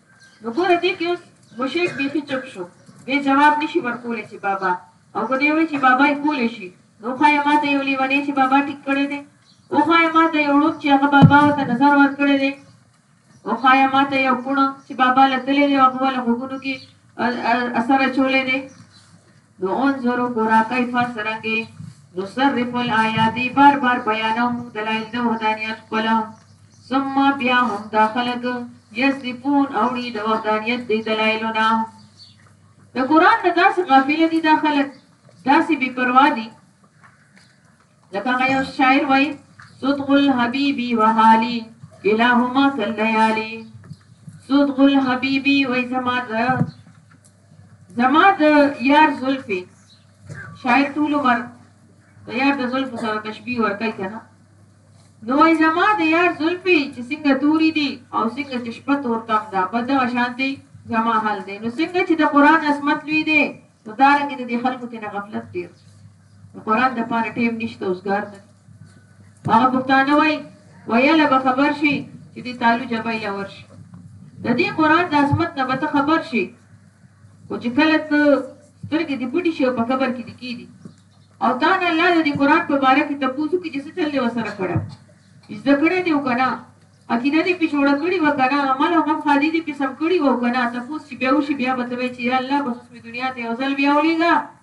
نو ګوره دې کې اوس مشرک بیخي چپ شو بې جواب نشي ورکولی چې بابا او که دې وایي چې بابا یې کولی شي نو وښایه ما ته یو لیونی چې بابا ټیک کړی دی وښایه ما ته یو ړوند چې هغه بابا ورته نظر ورکړی دی وښایه ما ته یو کوڼه چې بابا له تللی دی او هغه له غوږونو کې اثر اچولی دی نو انظر وګوره کیف څرنګه نصرف الایات بار بار بیانو موږ دلایل د وحدانیت خپل ثم بیا هم دا خلق یصفون اوړي د وحدانیت دی دلایلونه د قران نه داسې غافل دي دا خلک داسې بې پروا دي لکه هغه یو شاعر وای صدق الحبیبی وحالی کلاهما کلیالی صدق الحبیبی وای زما د زما د یار زلفی شاعر ټول عمر د یار د زلف سره تشبیه ورکړي کنه نو وای زما د یار زلفی چې څنګه توري دي او څنګه چې شپه تور تم ده په دغه شان دي زما حال دی نو څنګه چې د قران عظمت لوی دی نو دارنګه د خلکو ته غفلت ډیر د قران د پاره ټیم نشته اوسګار ده هغه پښتانه وای ویاله به خبر شي چې دې تعالو جبای لا ورشي د دې قران د عظمت نه به خبر شي او چې کله ته سترګې دې پټې شي او په قبر کې دې کیدي او تا نه الله د دې قران په باره کې تاسو کې چې څه چل دی وسره کړه زده کړې دی وکنه عقیده دې په جوړ کړی وکنه عمل او غم خالي دې په سم کړی وکنه تاسو چې بیا وشي بیا به ته چې یا الله بس په دنیا ته اوزل بیا ولېګا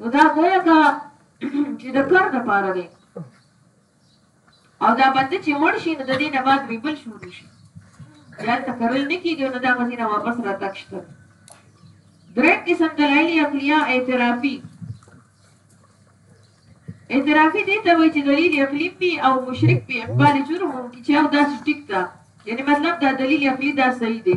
نو دا غویه کا چې د کار د پاره دی او دا بنده چې مړ شي نو د دې نه بعد به بل شروع شي یا تکرل نه کیږي نو دا غزینه واپس را تک شته درې قسم دلایل عقلیه اعترافي اعترافي دې ته وایي چې دلیل عقلی پی او مشرک پی اقبال جرم کې چې او دا ټیک ده یعنی مطلب دا دلیل عقلی دا صحیح دی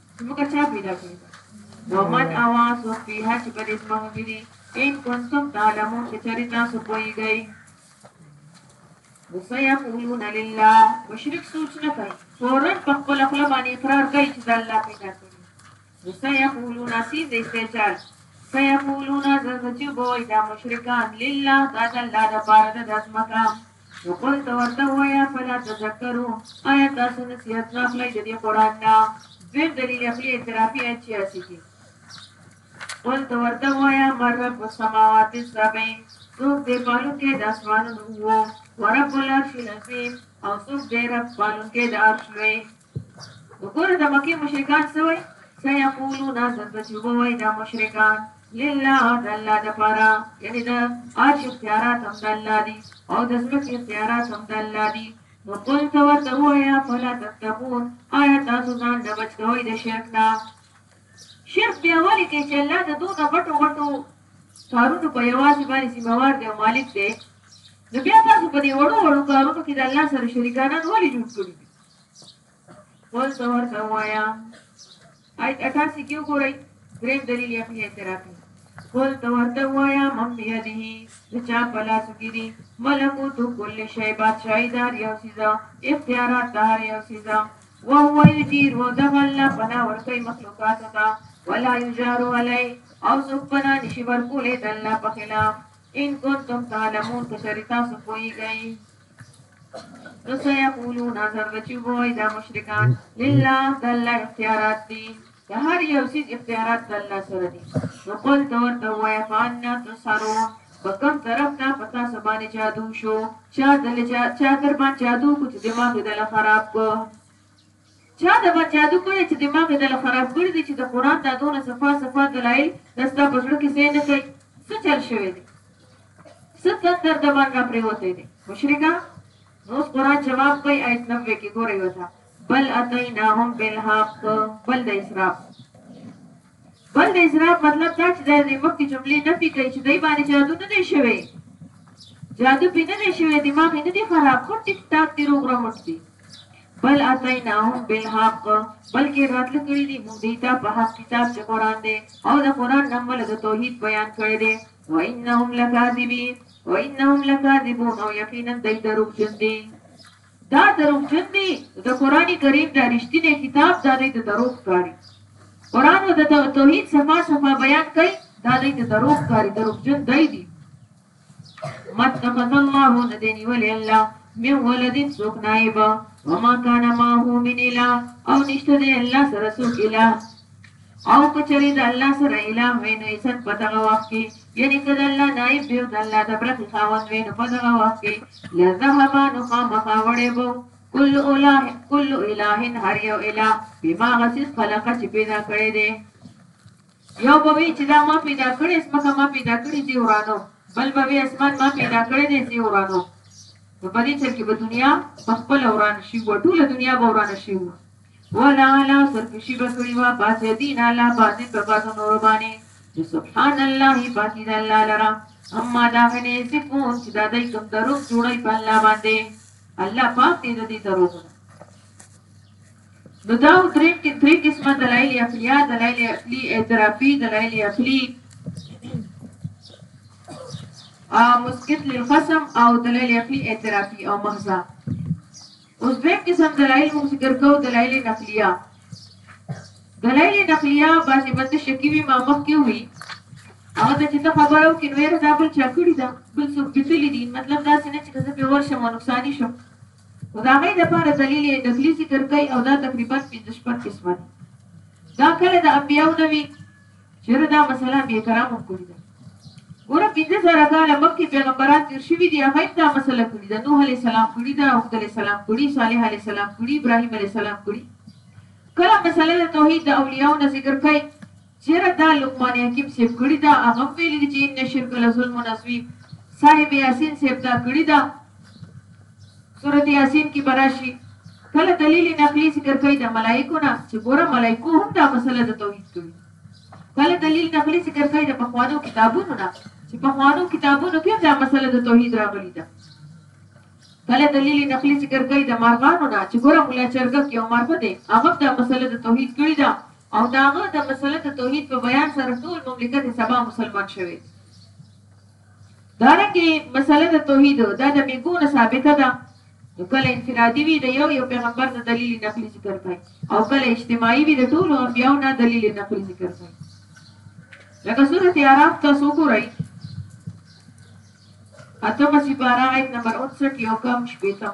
مګر چا پیدا کړی نو من اواز وفیها چې په دې ځمکه کې دي ان کنتم تعلمون که چېرې تاسو پوهېږئ وسيقولون لله مشرک سوچ نه کوي فورا په خپل خپل باندې اقرار کوي چې الله پیدا کړی وسيقولون سیز استجال سيقولون زرد چې بوي دا مشرکان لله دا د الله د پاره د ځمکه نو قل ته ورته ووایه فلا تذکرو آیا تاسو نصیحت نه اخلئ د دې قرآن نه دویم دلیل عقلي اعترافي آیت چې هسې کې قل ته ورته ووایه من رب السماوات السبع څوک دی پالونکی د اسمانونو وو ورب العرش العظیم او څوک دی رب پالونکی د عرش لوی وګوره د مکې مشرکان څه وایي، سیقولون زر به چې ووایي دا مشرکان لله د الله دپاره یعنې د عرش اختیارات هم د الله دي او د ځمکې اختیارات هم د الله دي نو قل ته ورته ووایه فلا تتقون آیا تاسو ځان نه بچ کوئ د شرک نه شرک بیا ولې کوي چې الله د دونه غټو غټو کارونو په یوازې باندې ذمہوار دی او مالک دی نو بیا تاسو په دې وړو وړو کارونو کې د الله سره شریکانان ولې جوړ کړي اوس به ورته ووایا آیت 88 کې وګورئ دریم دلیل یې فيه اعترافي قل ته ورته وایا من بیده د چا په لاس کې دي ملکوت کل شی بادشاہي دار یو سیزا اختیارات دار یو سیزا وهو یجیر و دغه الله پنا ورکوي مخلوقات ته ولا یجارو علی او څوک پنا نشي ورکولې د الله په خلاف ان کنتم تعلمون که شریطا سو کوي گئی نو سيقولون اصل به چې وای دا مشرکان لله د الله اختیارات دي د هر یو څیز اختیارات د الله سره دي نو قل ته ورته وایه فانا تسحرون په کوم طرف نه په تاسو باندې جادو شو چا دل چا در باندې جادو کو چې دماغ دې دل خراب کو چا د ما جادو کړی چه دماغ یې دله خراب کړی دی چه د قران دا دونه صفا صفا دلایل د ستا په زړه کی ځای نه کوي څه چل شوی دی څه تندر د من را پریوتی دی مشرکا نو اوس قران جواب کوي آیت 90 کی ګورئ وته بل اتیناهم بالحق بل د اسراف بل د اضراب مطلب دا چې دا د مخکې جملې نفي کوي چې دوی باندې جادو نه دی شوی جادو پې نه دی شوی دماغ یې نه دی خراب خو ټیک ټاک دی روغ رمټ دی بل اتیناهم بالحق بلکې راتل کړي دي موږ دیتا په حق کتاب چې قران دی او د قران نمبل د توحید بیان کړي دي و انهم لکاذبین و انهم لکاذبون او یقینا دوی دروغجن دي دا دروغجن دی د قران کریم دا رشتینی کتاب دا دی د دروغ کاری قران و د توحید صفا صفا بیان کوي دا دی د دروغ کاری دروغجن دی دی مت تخذ الله ندینی ولی الله من ولد سوک نائب وما کان ماهو من اله او نشته دی الله سره سوک اله او که چېرې د الله سره اله وې نو عیسن په دغه وخت کې، یعنې که د الله نائب وې او د الله د برخې خاوند وې نو په دغه وخت کې، لذهبا نو خامخا وړې به وو، کل اله، کل اله، هر یو اله، بما هغه څیز خلقه چې پیدا کړې دې. یو به وې چې دا ما پیدا کړې، ځمکه ما پیدا کړې زی ورانو، بل به وې اسمان ما پیدا کړې دې زی ورانو. نو په دې چل کې به دنیا په خپل وران شي و، ټوله دنیا به ورانه شي و. وه نه الله سرکشي به کړي وه پاتې دين الله باندې پر بدو نورو باندې چې سبحان الله پاتې د الله لره اما دا غنې سپون چې دا دای کوم دروغ جوړي په الله باندې الله پاک دې د دې دروغ نو دا درې کې درې قسمه دلایل عقلیه دلایل عقلی اعترافي دلایل عقلی مسکت للخصم او دلایل عقلی اعترافي او محضه اوس دویم قسم دلایل موږ ذکر کوو دلایل نقلیه دلایل نقلیه باندې به ته شکی وي ما مخکې وي هغه ته چې ته خبره وکړې نو یاره دا بل چا کړي ده بل څوک لیدلي دي مطلب داسې نه چې زه پرې ورشم او نقصاني شم نو د هغې دپاره دلیل یې نقلي ذکر کوي او دا تقریبا پنځه شپږ قسمه دي دا کله د انبیاو نه وي چیرې دا مسله بې کرامو کړی ده ګوره پنځه زره کاله مخکې پیغمبران تیر شوي دي هغه دا مسله کړی ده نوح علی السلام کړی ده هود علی السلام کړی صالح علی السلام کړی ابراهیم علی السلام کړی کله مسله د توحید د اولیاءو نه ذکر کوي چیرې دا لقمان حکیم سیب کړی ده هغه ویل دي چې ان شرک لظلم نسوی صاحب یاسین سیب دا کړی ده سورت یاسین کی به راشی کله دلیل نقلی ذکر کوي د ملائکو نه چې ګوره ملائکو هم دا مسله د توحید کوي کله دلیل نقلی ذکر کوي د پخوانو کتابونو نه چې پخوانو کتابونو کې دا مسله د توحید راغلی ده کله دلیل نقلی ذکر کوي د مارغانو نه چې ګوره مولا چرګک یو مارغه دی هغه دا مسله د توحید کړی ده او داغه د مسله د توحید په بیان سره ټول مملکت سبا مسلمان شوی دارنګه مسله د توحید دا د بیګو نه ثابته ده نو کله انفرادی وی د یو یو پیغمبر نه دلیل نقلی ذکر کای او کله اجتماعی وی د ټولو انبیاو نه دلیل نقلی ذکر کای لکه سورت اعراف ته سو ګورای اتمه سپاره آیت نمبر 68 یو کم شپیتم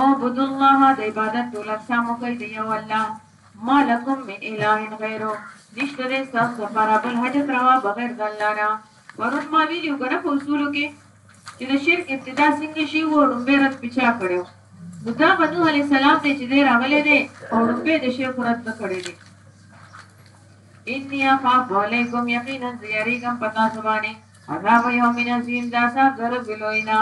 اعبدوا الله د عبادت ټول اقسام وکړئ د یو الله ما لکم من اله غیره نشته دی ستاسو لپاره بل حاجت روا بغیر د الله نه پرون ما ویلي وو که نه په اصولو کې چې د شرک ابتدا څنګه شي و ړومبی رد پچا کړی و نو دا به نوح علیه السلام دی چې دی راغلی دی او ړومبی د شرک رد نه کړی دی اني اخاف علیکم یقینا زه یریږم په تاسو باندې عذاب یوم عظیم د عذاب د ورځې لوی نه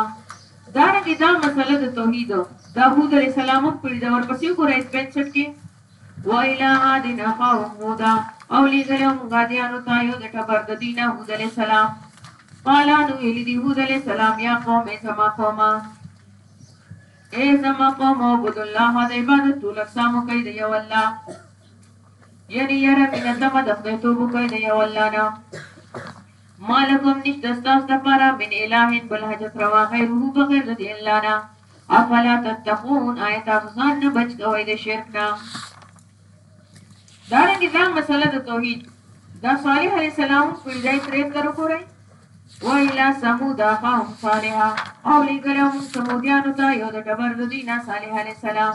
دارنګه دا مسله د توحید داوود علیه السلام هم کړی دا ورپسې وګورئ اس بنچټ کې وایلا عاد اخاهم هودا او لګلو مغادیانو ته یو د ټبر د دین هود علی السلام قالا نو ویل دی هود علی السلام یا قوم زما قوم اے زما قوم عبد الله د عبادت ټول اقسام کوي دی یو الله یعنی یره من دمه د خدای توبو کوي دی یو الله نه ما لکم نشته ستاسو لپاره من اله بل حاجت روا غیره بغیر د دې الله نه افلا تتقون آیا تاسو ځان نه بچ کوئ د شرک نه دارنګه دا مسله د توحید دا صالح علیہ السلام په ځای ترې تر وګورئ وإلى ثمود أخاهم صالحا او لګلم سمودیانو ته یو د ټبر د دینه صالح علی السلام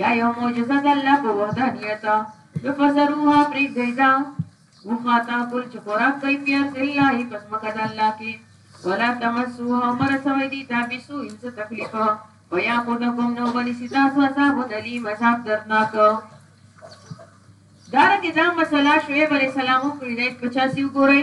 یا یو معجزه د الله په وحدانیت نو فزروها پرېږدئ دا وخا تاکل چې خوراک کوي په ارض الله په ځمکه د الله کې ولا تمسوها او مرسوي دي تا بسو انس تکلیف و یا خودکم نو بنی ستا سو عذاب نلی مذاب درناک دارنګه دا مسله شعیب علی السلام کړی دی 85 وګورئ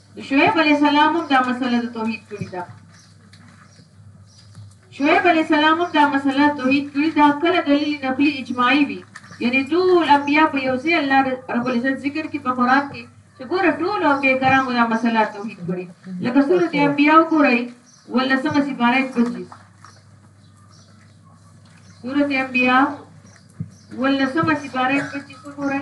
شعیب علیه السلام هم دا مسله د توحید کړی ده شعیب علیه السلام هم دا مسله توحید کړی دا کله دلیل نقلی اجماعي وي یعنی ټول انبیا په یو ځای الله رب العزت ذکر کې په قران کې چې ګوره ټول انبیا کرام دا مسله توحید کړی لکه سورته انبیا وګورئ ولسمه سپاره 25 سورته انبیا ولسمه سپاره 25 وګورئ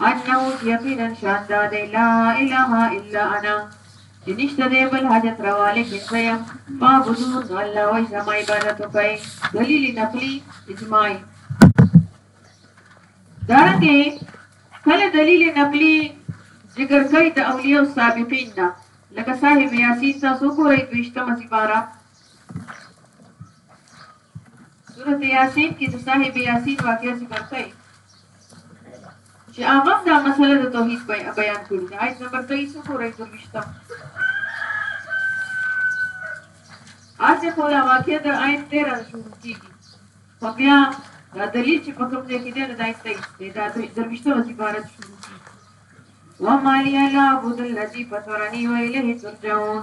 انه چې یقینا شان دا دی لا اله الا انا چې نشته دی بل حاجت روا لیکن زه یم فعبدون نو الله وایي زما عبادت وکړئ دلیل نقلي اجماعي دارنګه کله دلیل نقلی ذکر کوي د اولیاء سابقین نه لکه صاحب یاسین تاسو ګورئ دویشتمه سپاره سورته یاسین کې د صاحب یاسین واقعي ذکر کوي چی هغه هم دا مسله د توحید بیان کړی ده آیت نمبر تیئیس وګورئ درویشتم هسې خو دا واقع د آیت تیره شروع کیږي خو بیا دا دلیل چې په کوم ځای کې دی نو دا آیت تیئیس دی دا درویشتمه عبارت شروع کیږي وما لي لا اعبد الذي فطرني واليه ترجعون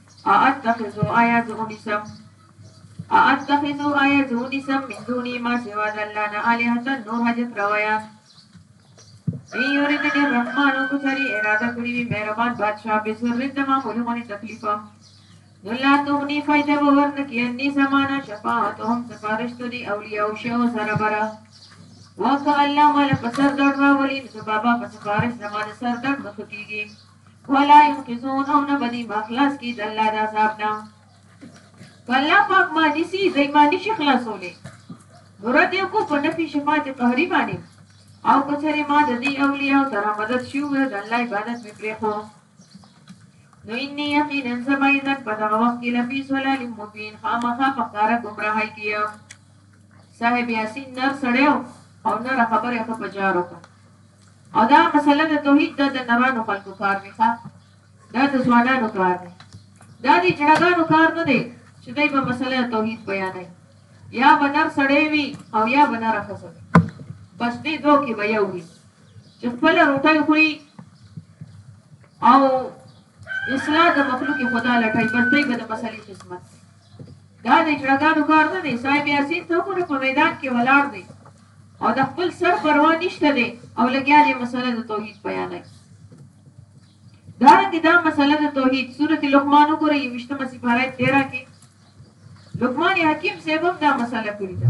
ااتخذو آیا زه ونیسم ااتخذو آیا زه ونیسم من دونی ما سوا د الله نه الهتن نور حاجت روایان ای یوریدن الرحمن کچری اراده کړی وی مهربان بادشاہ به زر د معمول غونی تکلیفه نلا تغنی فائدہ باور نکی انی زمانہ شفاعت هم سفارش تو دی اولیاء او شو سره برا وکا الله مال پسر دړ راولی نو بابا په سفارش زمانه سر دړ مخ کیږي ولا ينقذون او نه به دی ما خلاص کی دالله د عذاب نه که الله پاک ما نسی دی ما نشی خلاصولی نورد یو کو په نفی شفاعت قهری باندې او که چرې ما د دې اولیاء سره مدد شو د الله عبادت مې پرې خو نو انی یقینا زما اذا په دغه وخت کې لفی سلال مبین خامخا په کار گمراهی کیه صاحب یاسین نر سړیو او نر خبره خو په جارو کړ او دا مسله د توحید ده د نرانو خلکو کار دی ښا دا د ځوانانو کار دی دا دی جړګانو کار نه دی چې دوی به مسله توحید بیانای یا بنر سړی وی او یا بنر خزه بس دې دوه کې به یو وی چې خپل روټي خوري او اصلاح د مخلوق خدا لټای بس دوی به د مسلې خدمت دا د جړګانو کار نه دی صاحب یاسین ته وګوره په میدان کې ولاړ دی او د خپل سر پروا نشته دی او لګیا دی مسله د توحید بیانوي دا رنګ دا مسله د توحید سورته لقمان وګوره یوشتمه سپاره 13 کې لقمان حکیم صاحب دا مسله کړی ده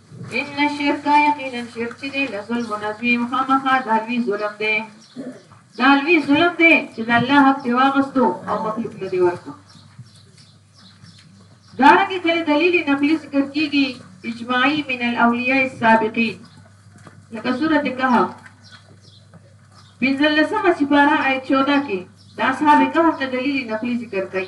ان الشرک یقینا شرک چې دی لظلم عظیم خامخا دا لوی ظلم دی دا لوی ظلم دی چې د الله حق دی واغستو او مخلوق له دی ورکو دارنګه کله دلیل نقلی ذکر کیږي اجماعی من الاولیاء السابقین لکه سورۃ کهف بنزل لسمه سپارا آیت 14 کې دا اصحاب کهف ته دلیل نقلی ذکر کړي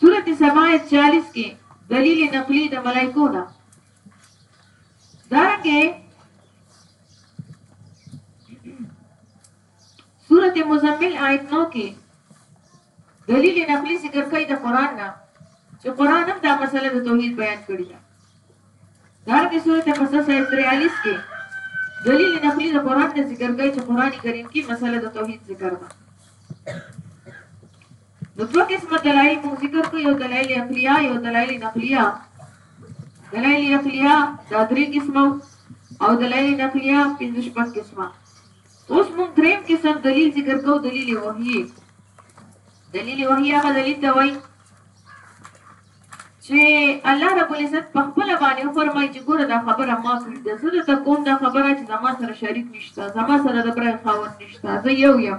سورة سبا آیت چالیس کې دلیل نقلی د ملائکو ده دارنګه سورة مزمل آیت نو کې دلیل نقلی ذکر کوي د قران نه چې قران هم دا مسله د توحید بیان کړی ده دارنګه سورته قصص آیت 43 کې دلیل نقلی د قران نه ذکر کوي چې قران کریم کې مسله د توحید ذکر ده نو دوه قسمه دلائل مونږ ذکر کړو یو دلائل عقلیه یو دلائل نقلیه دلائل عقلیه دا درې قسمه او دلائل نقلیه پنځه شپږ قسمه اوس مونږ دریم قسم دلیل ذکر کوو دلیل وحیه دلیل وحیه هغه دلیل ته وایي چې الله رب العزت په خپل باندې فرمایي چې ګوره دا خبره ما کړې ده زه ته کوم دا خبره چې زما سره شریک نشته زما سره د برای خاوند نشته زه یو یم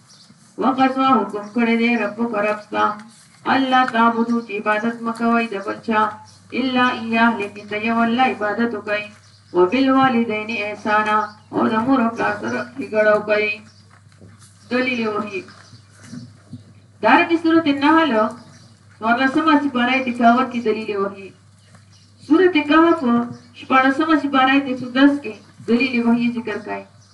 وقضا حکم کړی دی ربک رب ستا الله تعبدو چې عبادت مکوئ د بل چا الا ایاه لیکن د یو الله عبادت وکړئ وبالوالدین احسانا او د مور او پلار سره ښېګړه وکړئ دلیل وحی دارنګه سورت النحل ورلسمه سپاره د کاور کې دلیل وحی سورت کهف شپاړسمه سپاره د 10 کې دلیل وحی ذکر کړي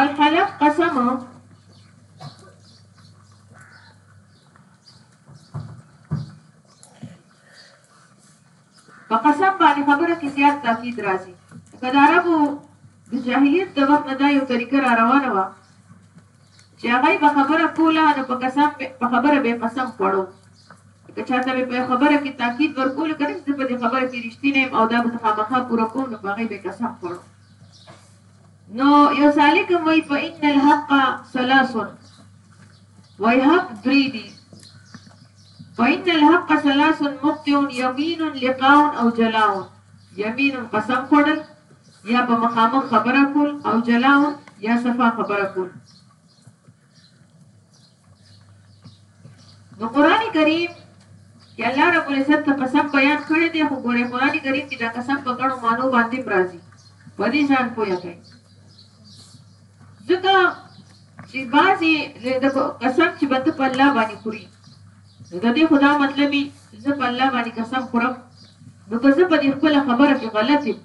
الخلق قسم په قسم باندې خبره کې زیات تاکید راځي که د عربو د جاهلیت د وخت نه دا یو طریقه را روانه وه چې هغه یې په خبره کوله نو په قسم په خبره به یې قسم خوړو که چاته به په خبره کې تاکید ورکول کنه چې په دې خبره کې رښتینی او دا به خامخا پوره کوم نو هغه به قسم کړو نو یو سالک وای په ان الحق ثلاث وای حق درې دي فإن الحق ثلاث مقطع يمين لقاء او جلاء يمين قسم خوړل یا په مخامخ خبره کول او جلا هم یا صفا خبره کول نو قران کریم کې الله رب العزت ته قسم بیان کړی دی خو ګوره قران کریم کې دا قسم په ګڼو مانو باندې راځي په دې ځان پوهه کوي ځکه چې بعضي د قسم چې بنده په الله باندې خوري د دې خدا مطلبي زه په الله باندې قسم خورم نو که زه په دې خپل خبره کې غلط یم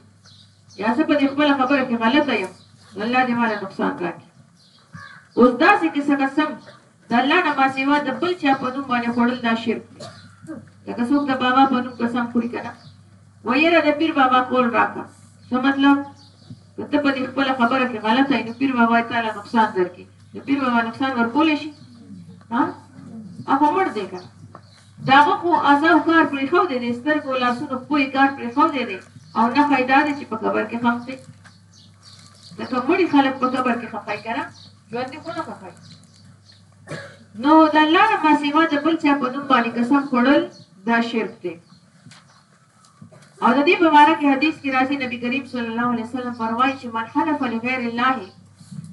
یا زه په دې خپله خبره کې غلطه یم الله دې ماله نقصان راکړي اوس داسې کیسه قسم د الله نه ما سیوا د بل چا په نوم باندې خوړل دا شرک دی لکه څوک د بابا په نوم قسم خوري کنه ویره د پیر بابا قول راکا څه مطلب ته په دې خپل خبره کې غلطه یې نو پیر بابا تعالی نقصان درکې نو پیر بابا نقصان ورکول شي ها هغه مړ دی کنه د هغه خو اعضاو کار پرېښودی دی، سترګو، لاسونو، پښو یې کار پرېښودی دی او نښه یې دا ده چې په قبر کې ښخ دی. ځکه مړي خلک په قبر کې ښخوي که نه؟ ژوندي خو نه ښخوي. نو د الله نه ماسیوا د بل چا په نوم باندې قسم خوړل دا شرک دی. او د دې په باره کښې حدیث کښې راځي نبی کریم صلی الله علیه وسلم فرمائی چې من حلف لغیر الله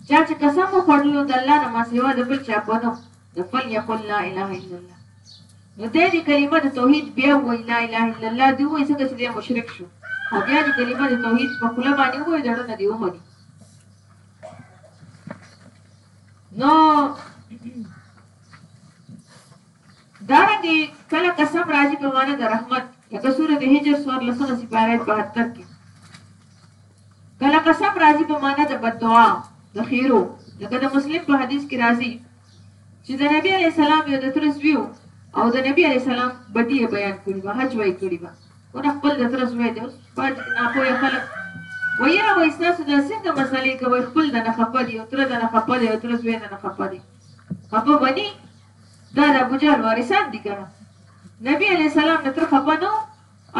چا چې قسم وخوړلو د الله نه ما سوا د بل چا په نوم نو فلیقل لا اله الا الله نو دې دې کلمه د توحید بیا وای لا اله الا الله دی وای څنګه چې دې مشرک شو او بیا دې کلمه د توحید په خله باندې وای دړو نه دی ومني No. دارنګه کله قسم راځي په معنی د رحمت لکه سورته هجر سور لسمه سپاره 72 کې کله قسم راځي په معنی د بدعا د خیرو لکه د مسلم په حدیث کې راځي چې د نبی علی سلام یو د ترس ویو او د نبی علی سلام بټي بیان کړی و حج وای کړی و ونه خپل د ترس وې دی اوس پات نه پوهه خلک ویره وای تاسو د څنګه مسلې کوي خپل د نه خپه دی او تر د نه خپه دی او ترس وې نه خپه دی خپه ونی دا د ابو جهل وارثان دي کنه نبی علی السلام نه تر خپه نو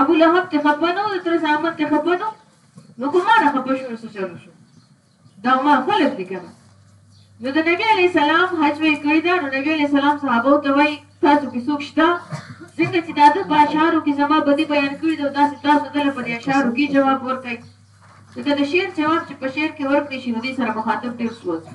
ابو لهب ته خپه نو تر زامن ته خپه نو نو کومه نه خپه شو څه چلو شو دا ما خلک دي کنه نو د نبی علی السلام حج وی کړی دا نو نبی علی السلام صحابه ته وای تاسو کې څوک شته څنګه چې دا د باشارو کې زما بدی بیان کړی دا تاسو تاسو دله په دې اشارو کې جواب ورکړئ دا د شعر جواب چې په شعر کې ورکړي شي نو دې سره مخاطب ډیر سوځي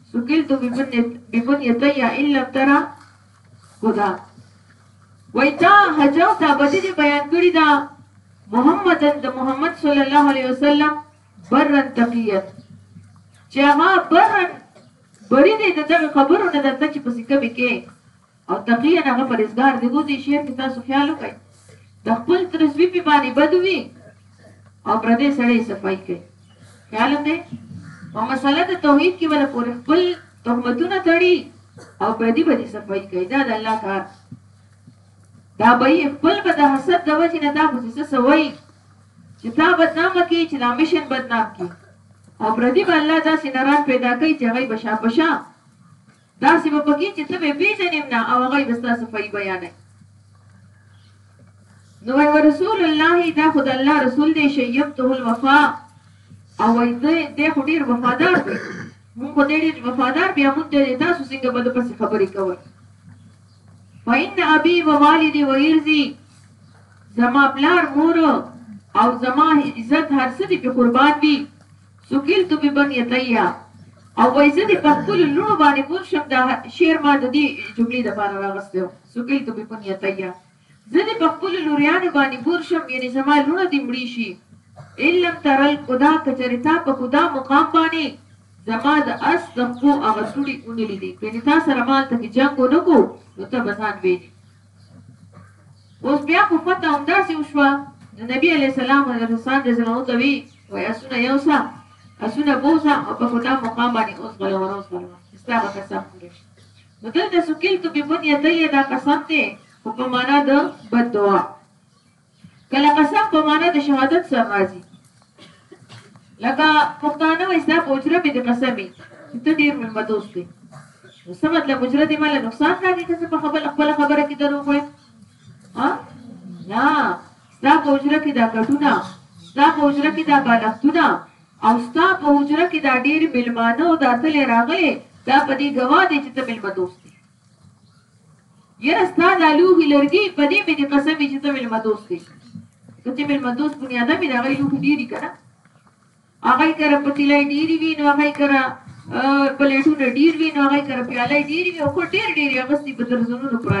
سکلت ببنيتي ان لم ترى خدا وای تا حجا ثابت دي بیان کړی دا محمد د محمد صلی الله علیه وسلم برن تقیت چې هغه برن بری دې دغه خبرو نه درته چې پسې کمی کې او تقيا هغه پرهيزګار دی اوس دې شعر کې تاسو خيال وکړئ د خپل تر زوی په باندې بد وي او پردې سړې صفائی کوي خیال دی په مسله د توحید کې ول پورې خپل تهمتونه تړي او پردي به دي صفائی کوي دا د الله کار دا به خپل به د حسد د وجې نه دا په څه سوي چې تا بدنام کی چې دا مشن بدنام کی او پردي به الله داسې ناران پیدا کوي چې هغه بشا بشا داسې به پکې چې ته به پېژنې هم نه او هغه به ستا صفايي بیانوي. نو وایي ورسول الله دا خو د الله رسول دی شیبته الوفا او وایي دی دی خو ډېر وفادار دی مونږ خو دی ډېر وفادار بیا مونږ ته دی تاسو څنګه په ده پسې خبرې کوئ فإن أبي ووالدي ويرزي زما پلار مور او زما عزت هر څه دې په قربان دي سکرت ببن یتیا او وایي زه دې په خپلو لوڼو باندې مور شم دا شعر ما د دې جملې لپاره راغستی و سکرت ببن یتیا زه دې په خپلو لوریانو باندې مور شم یعنې زما لوڼه دې مړې شي ان لم ترل قدا که چېرې تا په قدا مقام باندې زما د اس د خپو هغه سوړي ونه لیدي که یعنې تا سره ما هلته کې جنګ ونه کړو نو ته به ځان وینې اوس بیا خو پته همداسې وشوه، نو نبي علیه السلام حضرت حسان رضی الله عنه ته وي، وایي اسونه یوسه، اسونه بوځه او په خدا مقام باندې وځغله وروځغله، چې ستا به قسم پوره شي. نو دلته سکلت ببنیتیه دا قسم دی، خو په معنا د بد دعا. که له قسم په معنی د شهادت سره راځي لکه پښتانه وایي ستا په اجره مې د قسم وي چې ته ډېر مېلمه دوست دی نو څه مطلب اجره دې ماله نقصان راکړي که زه په خبل خپله خبره کې دروغ وایم نه ستا په اجره کې دا کټونه ستا په اجره کې دا بالښتونه او ستا په حجره کې دا ډېر ملمانه او دا تلې راغلې دا په دې ګواه دی چې ته ملمه دوست یره ستا دا لوښي لرګي په دې مې دې قسم وي چې ته مېلمه دوست یې که چې مېلمه دوست بنیادم یې د هغوی لوښي ډېر دي که نه هغه یې کره پتیلی ډېرې وي نو هغه یې کره پلیټونه ډېر وي نو هغه یې کره پیالی ډېرې وي او خو ډېر ډېر یې اغوستي په درزونونو پراته